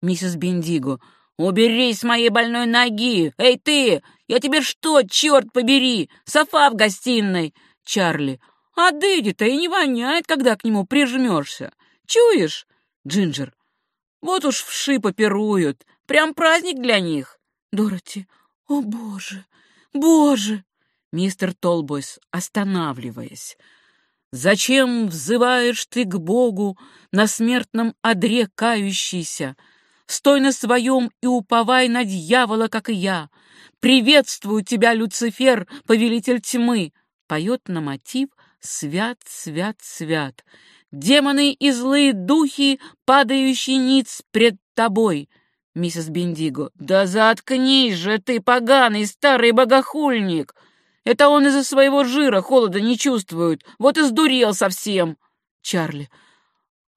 Миссис Бендиго, «Убери с моей больной ноги! Эй ты! Я тебе что, черт побери! Софа в гостиной!» Чарли, «А Дэдди-то и не воняет, когда к нему прижмешься! Чуешь?» Джинджер, «Вот уж вши попируют! Прям праздник для них!» Дороти, «О, боже! Боже!» Мистер Толбойс, останавливаясь. «Зачем взываешь ты к Богу, на смертном одре кающийся? Стой на своем и уповай на дьявола, как и я. Приветствую тебя, Люцифер, повелитель тьмы!» Поет на мотив «Свят, свят, свят». «Демоны и злые духи, падающие ниц пред тобой!» Миссис Бендиго. «Да заткнись же ты, поганый старый богохульник!» Это он из-за своего жира холода не чувствует. Вот и сдурел совсем. Чарли.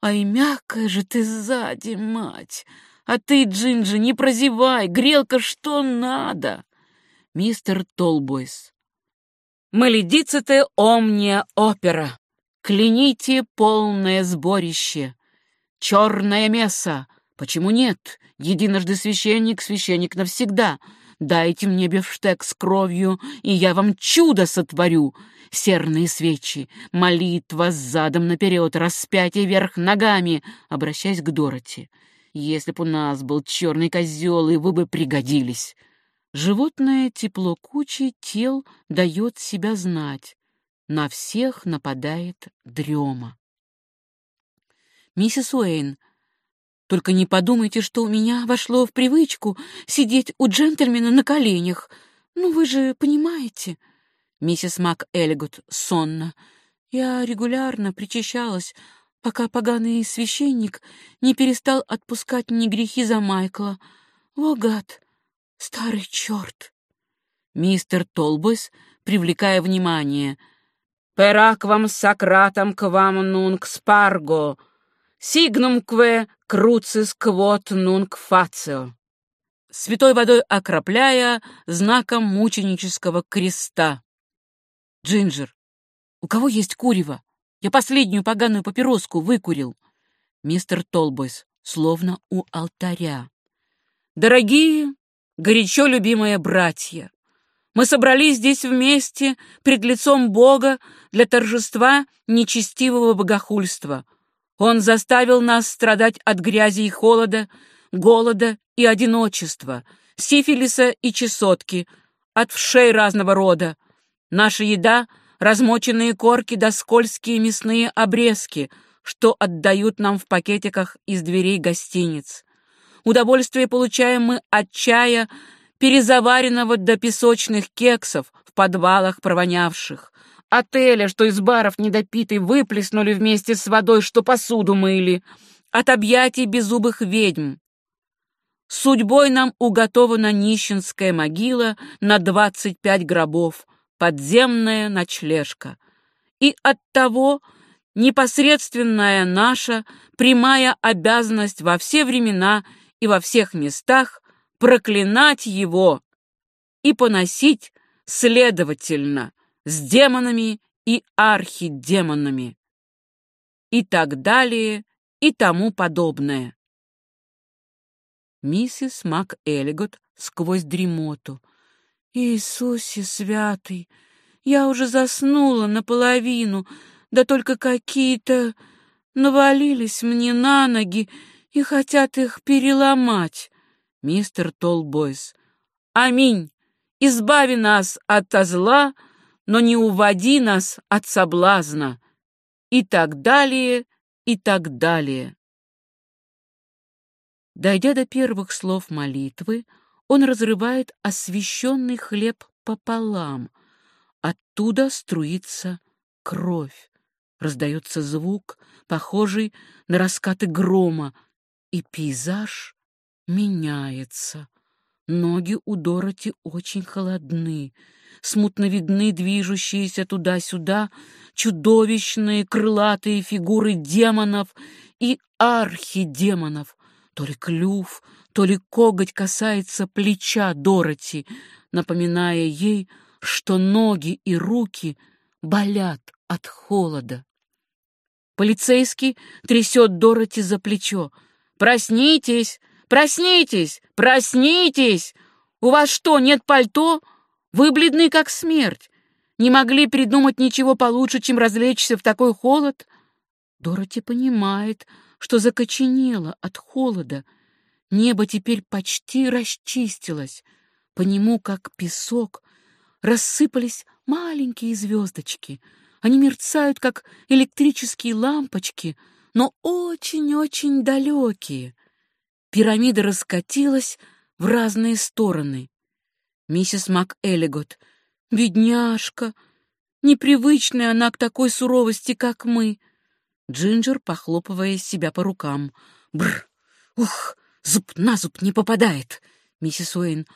Ай, мягкая же ты сзади, мать. А ты, Джинджи, не прозевай. Грелка что надо. Мистер Толбойс. Маледиците омния опера. Кляните полное сборище. Черное месса. Почему нет? Единожды священник, священник навсегда. Дайте мне бифштег с кровью, и я вам чудо сотворю. Серные свечи, молитва с задом наперед, распятие вверх ногами, обращаясь к Дороти. Если б у нас был черный козел, и вы бы пригодились. Животное тепло кучи тел дает себя знать. На всех нападает дрема. Миссис Уэйн, только не подумайте, что у меня вошло в привычку сидеть у джентльмена на коленях. Ну, вы же понимаете. Миссис Мак Эллигот сонно. Я регулярно причащалась, пока поганый священник не перестал отпускать мне грехи за Майкла. О, гад! Старый черт! Мистер Толбойс, привлекая внимание. «Пераквам сакратам к вам нунг спарго!» Сигнумкве круцис квот нунг фацио. Святой водой окропляя знаком мученического креста. Джинджер. У кого есть курево? Я последнюю поганую папироску выкурил. Мистер Толбойс, словно у алтаря. Дорогие, горячо любимые братья, мы собрались здесь вместе пред лицом Бога для торжества нечестивого богохульства — он заставил нас страдать от грязи и холода, голода и одиночества, сифилиса и чесотки, от вшей разного рода. Наша еда — размоченные корки да скользкие мясные обрезки, что отдают нам в пакетиках из дверей гостиниц. Удовольствие получаем мы от чая, перезаваренного до песочных кексов в подвалах провонявших отеля, что из баров недопитый выплеснули вместе с водой, что посуду мыли, от объятий беззубых ведьм. Судьбой нам уготована нищенская могила на двадцать пять гробов, подземная ночлежка. И оттого непосредственная наша прямая обязанность во все времена и во всех местах проклинать его и поносить, следовательно, с демонами и архидемонами и так далее и тому подобное. Миссис Мак Эллигот сквозь дремоту. «Иисусе святый! Я уже заснула наполовину, да только какие-то навалились мне на ноги и хотят их переломать. Мистер Толбойс. Аминь! Избави нас от зла, но не уводи нас от соблазна. И так далее, и так далее. Дойдя до первых слов молитвы, он разрывает освященный хлеб пополам. Оттуда струится кровь. Раздается звук, похожий на раскаты грома, и пейзаж меняется. Ноги у Дороти очень холодны, смутно видны движущиеся туда-сюда чудовищные крылатые фигуры демонов и архидемонов. То ли клюв, то ли коготь касается плеча Дороти, напоминая ей, что ноги и руки болят от холода. Полицейский трясет Дороти за плечо. «Проснитесь! Проснитесь! Проснитесь! У вас что, нет пальто? Вы бледны, как смерть. Не могли придумать ничего получше, чем развлечься в такой холод?» Дороти понимает, что закоченела от холода. Небо теперь почти расчистилось. По нему, как песок, рассыпались маленькие звездочки. Они мерцают, как электрические лампочки, но очень-очень далекие. Пирамида раскатилась в разные стороны. Миссис МакЭллигот, бедняжка, непривычная она к такой суровости, как мы. Джинджер, похлопывая себя по рукам. Бр! Ух! Зуб на зуб не попадает. Миссис Уэйн.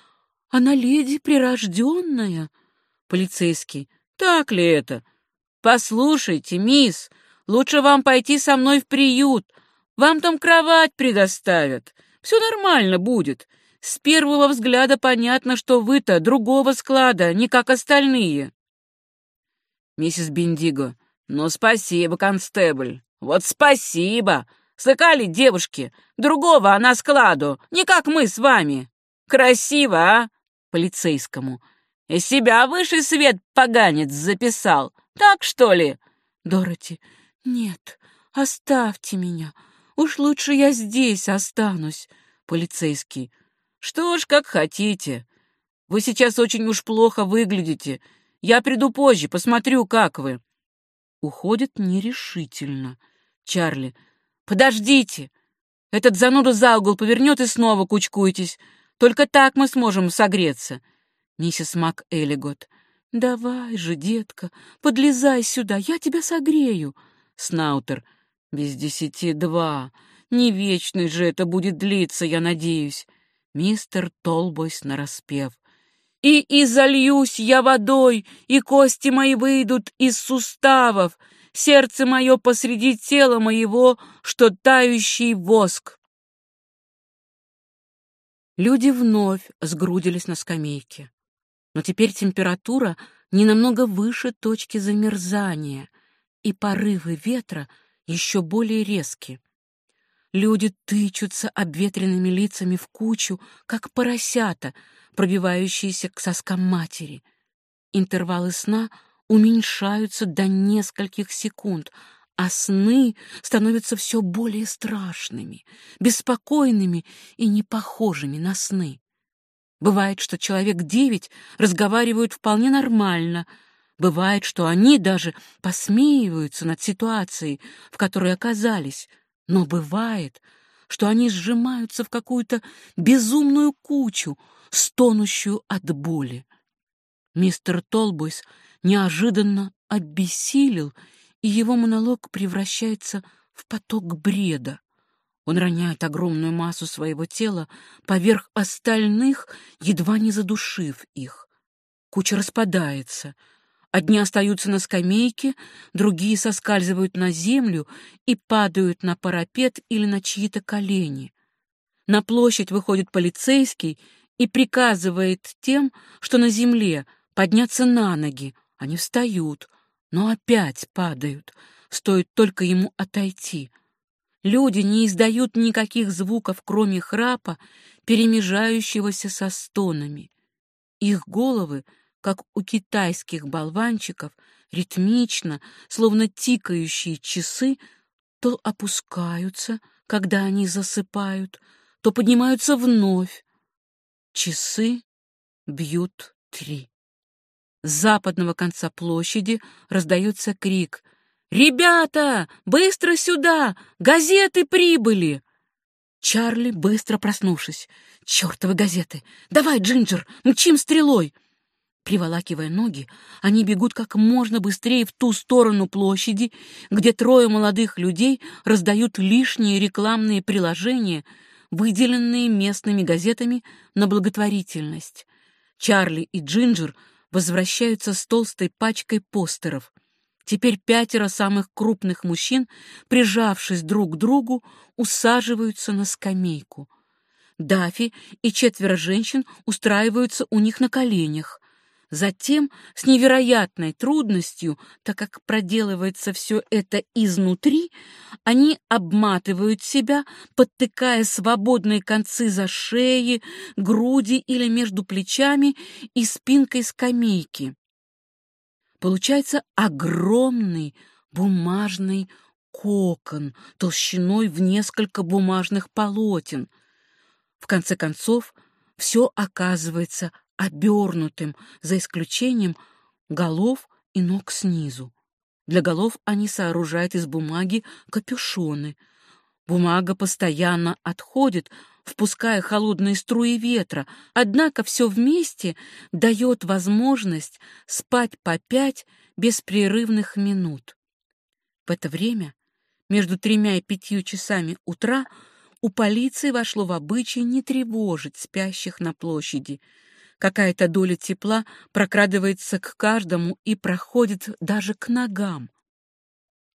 Она леди прирожденная. Полицейский. Так ли это? Послушайте, мисс, лучше вам пойти со мной в приют. Вам там кровать предоставят. Все нормально будет. С первого взгляда понятно, что вы-то другого склада, не как остальные. Миссис Бендиго. Ну, спасибо, констебль. Вот спасибо. Слыкали девушки. Другого она складу, не как мы с вами. Красиво, а? Полицейскому. Из себя высший свет поганец записал. Так, что ли? Дороти. Нет, оставьте меня. Уж лучше я здесь останусь. Полицейский. Что ж, как хотите. Вы сейчас очень уж плохо выглядите. Я приду позже, посмотрю, как вы. Уходит нерешительно. Чарли. Подождите. Этот зануда за угол повернет и снова кучкуйтесь. Только так мы сможем согреться. Миссис Мак Эллигот. Давай же, детка, подлезай сюда, я тебя согрею. Снаутер. Без десяти два. Не вечный же это будет длиться, я надеюсь. Мистер Толбойс нараспев. И изольюсь я водой, и кости мои выйдут из суставов, сердце мое посреди тела моего, что тающий воск. Люди вновь сгрудились на скамейке. Но теперь температура не намного выше точки замерзания, и порывы ветра еще более резкие. Люди тычутся обветренными лицами в кучу, как поросята, пробивающиеся к соскам матери. Интервалы сна уменьшаются до нескольких секунд, а сны становятся все более страшными, беспокойными и не похожими на сны. Бывает, что человек девять разговаривают вполне нормально. Бывает, что они даже посмеиваются над ситуацией, в которой оказались. Но бывает, что они сжимаются в какую-то безумную кучу, стонущую от боли. Мистер Толбойс неожиданно обессилел, и его монолог превращается в поток бреда. Он роняет огромную массу своего тела поверх остальных, едва не задушив их. Куча распадается. Одни остаются на скамейке, другие соскальзывают на землю и падают на парапет или на чьи-то колени. На площадь выходит полицейский и приказывает тем, что на земле, подняться на ноги. Они встают, но опять падают, стоит только ему отойти — Люди не издают никаких звуков, кроме храпа, перемежающегося со стонами. Их головы, как у китайских болванчиков, ритмично, словно тикающие часы, то опускаются, когда они засыпают, то поднимаются вновь. Часы бьют три. С западного конца площади раздается крик «Ребята, быстро сюда! Газеты прибыли!» Чарли, быстро проснувшись. «Чёртовы газеты! Давай, Джинджер, мчим стрелой!» Приволакивая ноги, они бегут как можно быстрее в ту сторону площади, где трое молодых людей раздают лишние рекламные приложения, выделенные местными газетами на благотворительность. Чарли и Джинджер возвращаются с толстой пачкой постеров. Теперь пятеро самых крупных мужчин, прижавшись друг к другу, усаживаются на скамейку. Дафи и четверо женщин устраиваются у них на коленях. Затем, с невероятной трудностью, так как проделывается все это изнутри, они обматывают себя, подтыкая свободные концы за шеи, груди или между плечами и спинкой скамейки. Получается огромный бумажный кокон толщиной в несколько бумажных полотен. В конце концов, все оказывается обернутым, за исключением голов и ног снизу. Для голов они сооружают из бумаги капюшоны. Бумага постоянно отходит, впуская холодные струи ветра, однако все вместе дает возможность спать по пять беспрерывных минут. В это время, между тремя и пятью часами утра, у полиции вошло в обычай не тревожить спящих на площади — Какая-то доля тепла прокрадывается к каждому и проходит даже к ногам.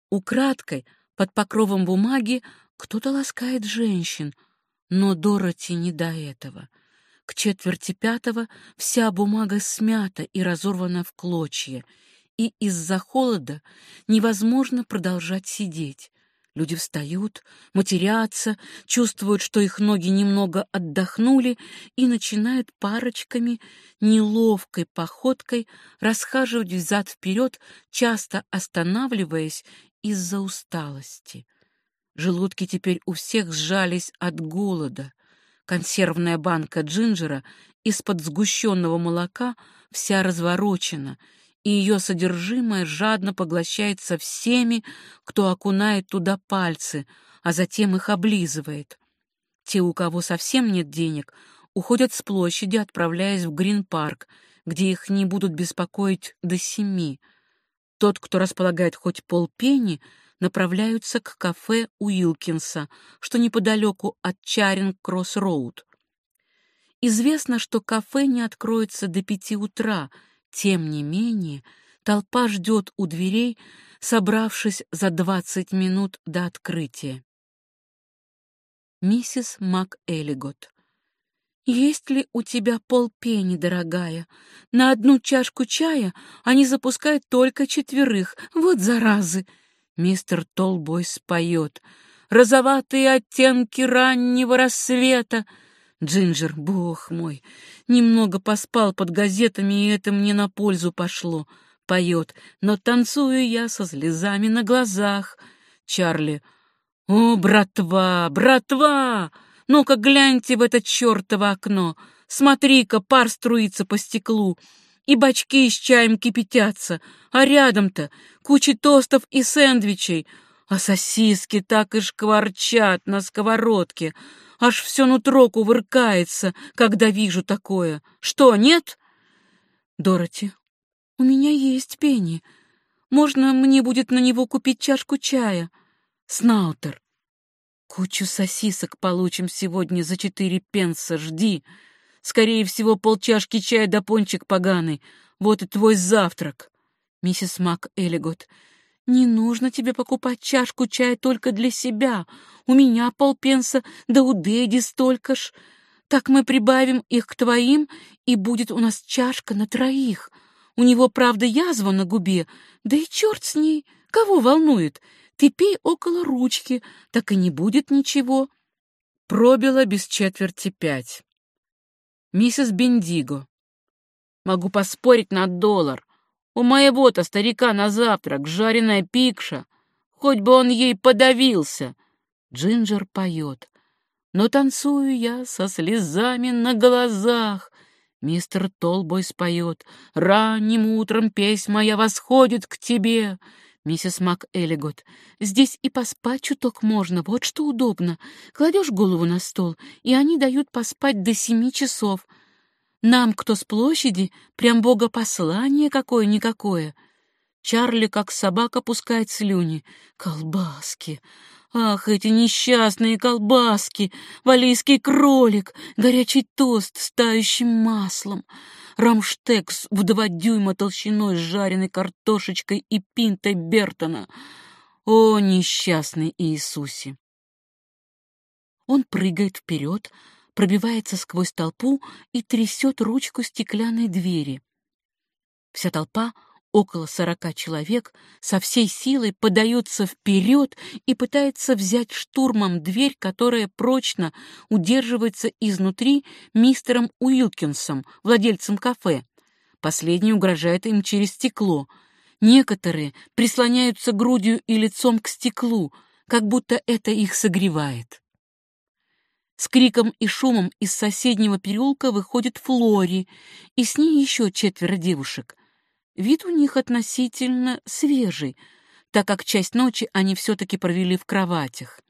Украдкой, под покровом бумаги, кто-то ласкает женщин, но Дороти не до этого. К четверти пятого вся бумага смята и разорвана в клочья, и из-за холода невозможно продолжать сидеть. Люди встают, матерятся, чувствуют, что их ноги немного отдохнули и начинают парочками, неловкой походкой расхаживать взад-вперед, часто останавливаясь из-за усталости. Желудки теперь у всех сжались от голода. Консервная банка джинджера из-под сгущенного молока вся разворочена — и ее содержимое жадно поглощается всеми, кто окунает туда пальцы, а затем их облизывает. Те, у кого совсем нет денег, уходят с площади, отправляясь в Грин-парк, где их не будут беспокоить до семи. Тот, кто располагает хоть полпенни, направляются к кафе Уилкинса, что неподалеку от Чаринг-Кросс-Роуд. Известно, что кафе не откроется до пяти утра — тем не менее, толпа ждет у дверей, собравшись за двадцать минут до открытия. Миссис МакЭлигот. «Есть ли у тебя полпенни, дорогая? На одну чашку чая они запускают только четверых. Вот заразы!» Мистер Толбой споет. «Розоватые оттенки раннего рассвета!» Джинджер, бог мой, немного поспал под газетами, и это мне на пользу пошло. Поет, но танцую я со слезами на глазах. Чарли, о, братва, братва, ну-ка гляньте в это чертово окно. Смотри-ка, пар струится по стеклу, и бачки с чаем кипятятся, а рядом-то куча тостов и сэндвичей, а сосиски так и шкварчат на сковородке — Аж все нутро кувыркается, когда вижу такое. Что, нет? Дороти, у меня есть пенни. Можно мне будет на него купить чашку чая? Снаутер. Кучу сосисок получим сегодня за четыре пенса, жди. Скорее всего, полчашки чая да пончик поганый. Вот и твой завтрак. Миссис Мак Эллигот, «Не нужно тебе покупать чашку чая только для себя. У меня полпенса, да у Дэдди столько ж. Так мы прибавим их к твоим, и будет у нас чашка на троих. У него, правда, язва на губе, да и черт с ней, кого волнует? Ты пей около ручки, так и не будет ничего». Пробило без четверти пять. «Миссис Бендиго, могу поспорить на доллар. У моего-то старика на завтрак жареная пикша. Хоть бы он ей подавился. Джинджер поет. Но танцую я со слезами на глазах. Мистер Толбой споет «Ранним утром песнь моя восходит к тебе». Миссис Мак Эллигот. «Здесь и поспать чуток можно, вот что удобно. Кладешь голову на стол, и они дают поспать до семи часов. Нам, кто с площади, прям богопослание какое-никакое». Чарли, как собака, пускает слюни. «Колбаски! Ах, эти несчастные колбаски! Валийский кролик! Горячий тост с тающим маслом!» рамштекс в два дюйма толщиной с жареной картошечкой и пинтой Бертона. О, несчастный Иисусе! Он прыгает вперед, пробивается сквозь толпу и трясет ручку стеклянной двери. Вся толпа около сорока человек, со всей силой подается вперед и пытается взять штурмом дверь, которая прочно удерживается изнутри мистером Уилкинсом, владельцем кафе. Последний угрожает им через стекло. Некоторые прислоняются грудью и лицом к стеклу, как будто это их согревает. С криком и шумом из соседнего переулка выходит Флори, и с ней еще четверо девушек — Вид у них относительно свежий, так как часть ночи они все-таки провели в кроватях.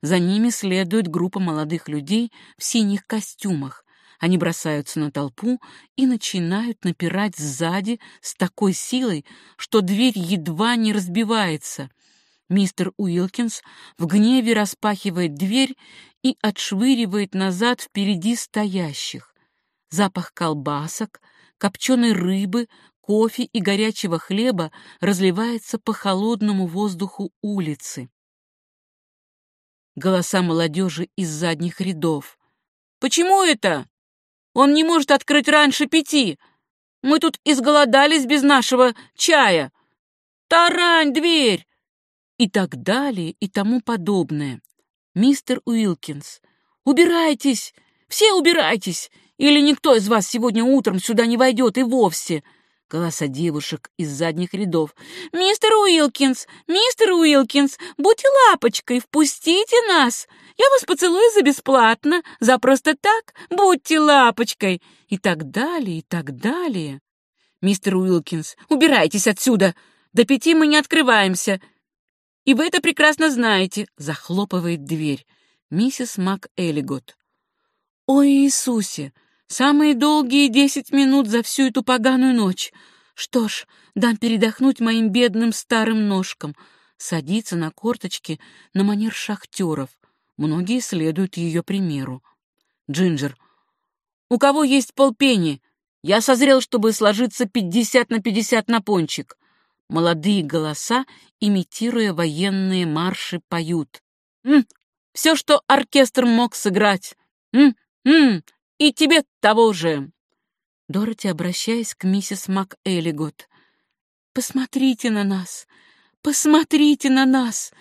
За ними следует группа молодых людей в синих костюмах. Они бросаются на толпу и начинают напирать сзади с такой силой, что дверь едва не разбивается. Мистер Уилкинс в гневе распахивает дверь и отшвыривает назад впереди стоящих. Запах колбасок, копченой рыбы, кофе и горячего хлеба разливается по холодному воздуху улицы. Голоса молодежи из задних рядов. «Почему это? Он не может открыть раньше пяти. Мы тут изголодались без нашего чая. Тарань, дверь!» И так далее, и тому подобное. Мистер Уилкинс, убирайтесь! Все убирайтесь! Или никто из вас сегодня утром сюда не войдет и вовсе!» голоса девушек из задних рядов. «Мистер Уилкинс! Мистер Уилкинс! Будьте лапочкой, впустите нас! Я вас поцелую за бесплатно, за просто так! Будьте лапочкой!» И так далее, и так далее. «Мистер Уилкинс, убирайтесь отсюда! До пяти мы не открываемся!» «И вы это прекрасно знаете!» — захлопывает дверь. Миссис Мак Эллигот. «Ой, Иисусе! Самые долгие десять минут за всю эту поганую ночь. Что ж, дам передохнуть моим бедным старым ножкам. Садится на корточки на манер шахтеров. Многие следуют ее примеру. Джинджер. «У кого есть полпени? Я созрел, чтобы сложиться пятьдесят на пятьдесят на пончик». Молодые голоса, имитируя военные марши, поют. «М, все, что оркестр мог сыграть. М, м, и тебе того же!» Дороти, обращаясь к миссис МакЭллигот. «Посмотрите на нас! Посмотрите на нас!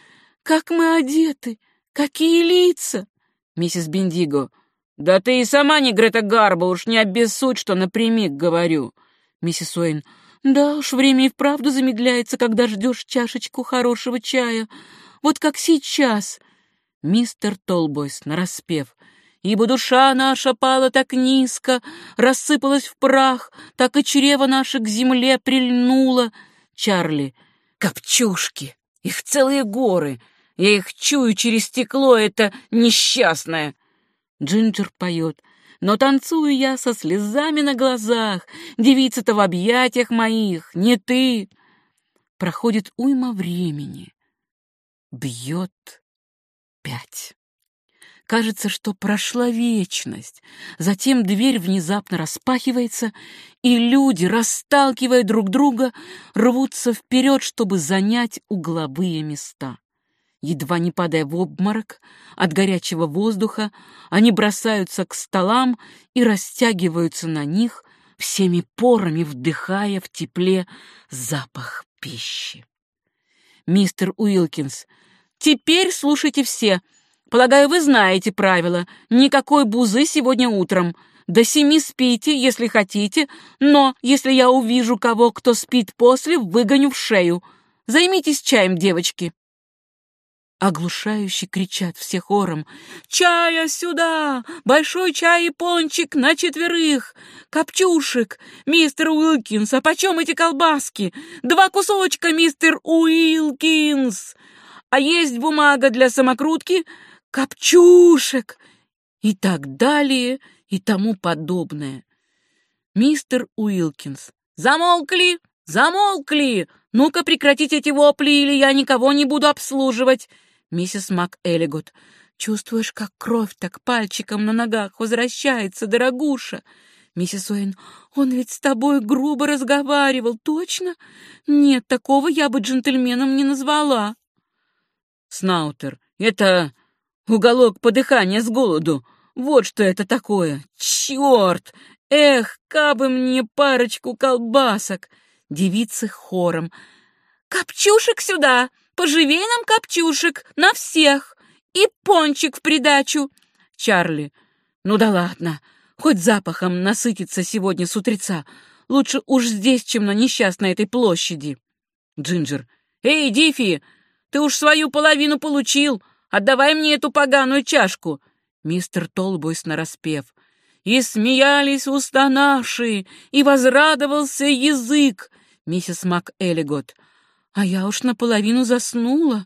Как мы одеты! Какие лица!» Миссис Бендиго. «Да ты и сама не Грета Гарбо, уж не обессудь, что напрямик говорю!» Миссис Уэйн. «Да уж, время и вправду замедляется, когда ждешь чашечку хорошего чая. Вот как сейчас!» Мистер Толбойс, нараспев ибо душа наша пала так низко, рассыпалась в прах, так и чрево наше к земле прильнуло. Чарли, копчушки, их целые горы, я их чую через стекло, это несчастное. Джинджер поет, но танцую я со слезами на глазах, девица-то в объятиях моих, не ты. Проходит уйма времени, бьет пять. Кажется, что прошла вечность. Затем дверь внезапно распахивается, и люди, расталкивая друг друга, рвутся вперед, чтобы занять угловые места. Едва не падая в обморок от горячего воздуха, они бросаются к столам и растягиваются на них, всеми порами вдыхая в тепле запах пищи. «Мистер Уилкинс, теперь слушайте все», Полагаю, вы знаете правила. Никакой бузы сегодня утром. До семи спите, если хотите, но если я увижу кого, кто спит после, выгоню в шею. Займитесь чаем, девочки». Оглушающе кричат все хором. «Чая сюда! Большой чай и пончик на четверых! Копчушек! Мистер Уилкинс, а почем эти колбаски? Два кусочка, мистер Уилкинс! А есть бумага для самокрутки? Копчушек!» И так далее, и тому подобное. Мистер Уилкинс. «Замолкли! Замолкли! Ну-ка прекратите эти вопли, или я никого не буду обслуживать!» Миссис МакЭллигот. «Чувствуешь, как кровь так пальчиком на ногах возвращается, дорогуша?» Миссис Уэйн. «Он ведь с тобой грубо разговаривал, точно? Нет, такого я бы джентльменом не назвала». Снаутер. «Это уголок подыхания с голоду. Вот что это такое. Черт! Эх, кабы мне парочку колбасок!» Девицы хором. «Копчушек сюда!» Поживей нам копчушек на всех и пончик в придачу. Чарли, ну да ладно, хоть запахом насытиться сегодня с утреца. Лучше уж здесь, чем на несчастной этой площади. Джинджер, эй, Дифи, ты уж свою половину получил. Отдавай мне эту поганую чашку. Мистер Толбойс нараспев. И смеялись уста наши, и возрадовался язык. Миссис Мак Эллигот. А я уж наполовину заснула.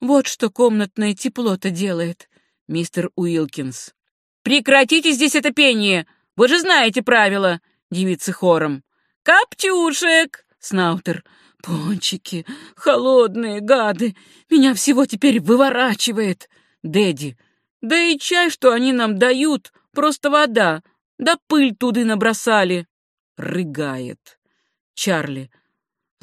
Вот что комнатное тепло-то делает, мистер Уилкинс. Прекратите здесь это пение! Вы же знаете правила, девицы хором. Каптюшек! Снаутер. Пончики, холодные гады, меня всего теперь выворачивает. Дэдди. Да и чай, что они нам дают, просто вода, да пыль туды набросали. Рыгает. Чарли.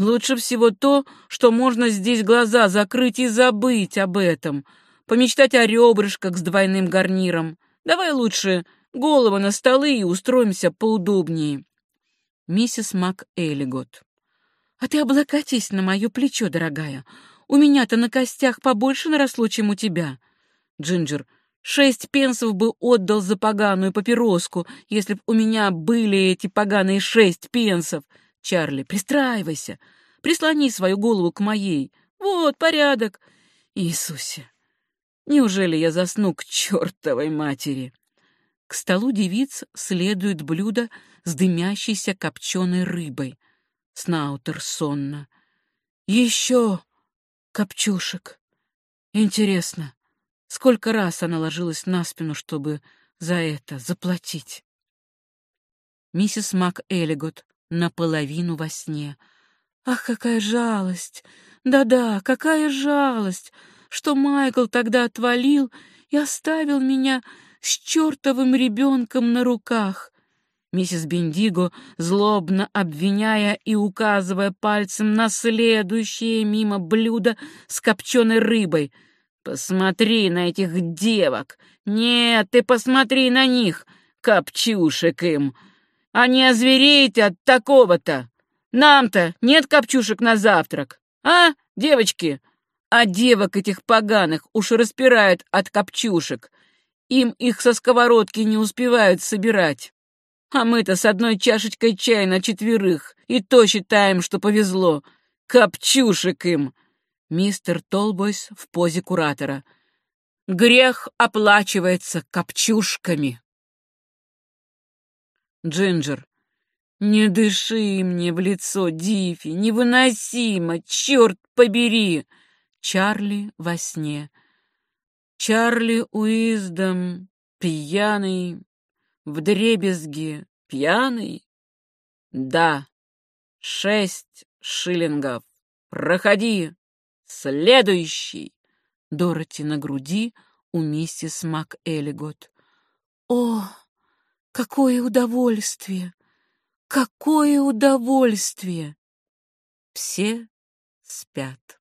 Лучше всего то, что можно здесь глаза закрыть и забыть об этом, помечтать о ребрышках с двойным гарниром. Давай лучше голову на столы и устроимся поудобнее. Миссис Мак Эллигот. А ты облокотись на мое плечо, дорогая. У меня-то на костях побольше наросло, чем у тебя. Джинджер. Шесть пенсов бы отдал за поганую папироску, если б у меня были эти поганые шесть пенсов. Чарли, пристраивайся, прислони свою голову к моей. Вот порядок. Иисусе, неужели я засну к чертовой матери? К столу девиц следует блюдо с дымящейся копченой рыбой. Снаутер сонно. Еще копчушек. Интересно, сколько раз она ложилась на спину, чтобы за это заплатить? Миссис Мак Эллигот наполовину во сне. Ах, какая жалость! Да-да, какая жалость, что Майкл тогда отвалил и оставил меня с чертовым ребенком на руках. Миссис Бендиго, злобно обвиняя и указывая пальцем на следующее мимо блюдо с копченой рыбой. «Посмотри на этих девок! Нет, ты посмотри на них! Копчушек им! А не озвереете от такого-то. Нам-то нет копчушек на завтрак, а, девочки? А девок этих поганых уж распирают от копчушек. Им их со сковородки не успевают собирать. А мы-то с одной чашечкой чая на четверых, и то считаем, что повезло. Копчушек им!» Мистер Толбойс в позе куратора. «Грех оплачивается копчушками». Джинджер. «Не дыши мне в лицо, Дифи, невыносимо, черт побери!» Чарли во сне. Чарли Уиздом, пьяный, в дребезге, пьяный? Да, шесть шиллингов. Проходи. Следующий. Дороти на груди у миссис МакЭллигот. О, Какое удовольствие! Какое удовольствие! Все спят.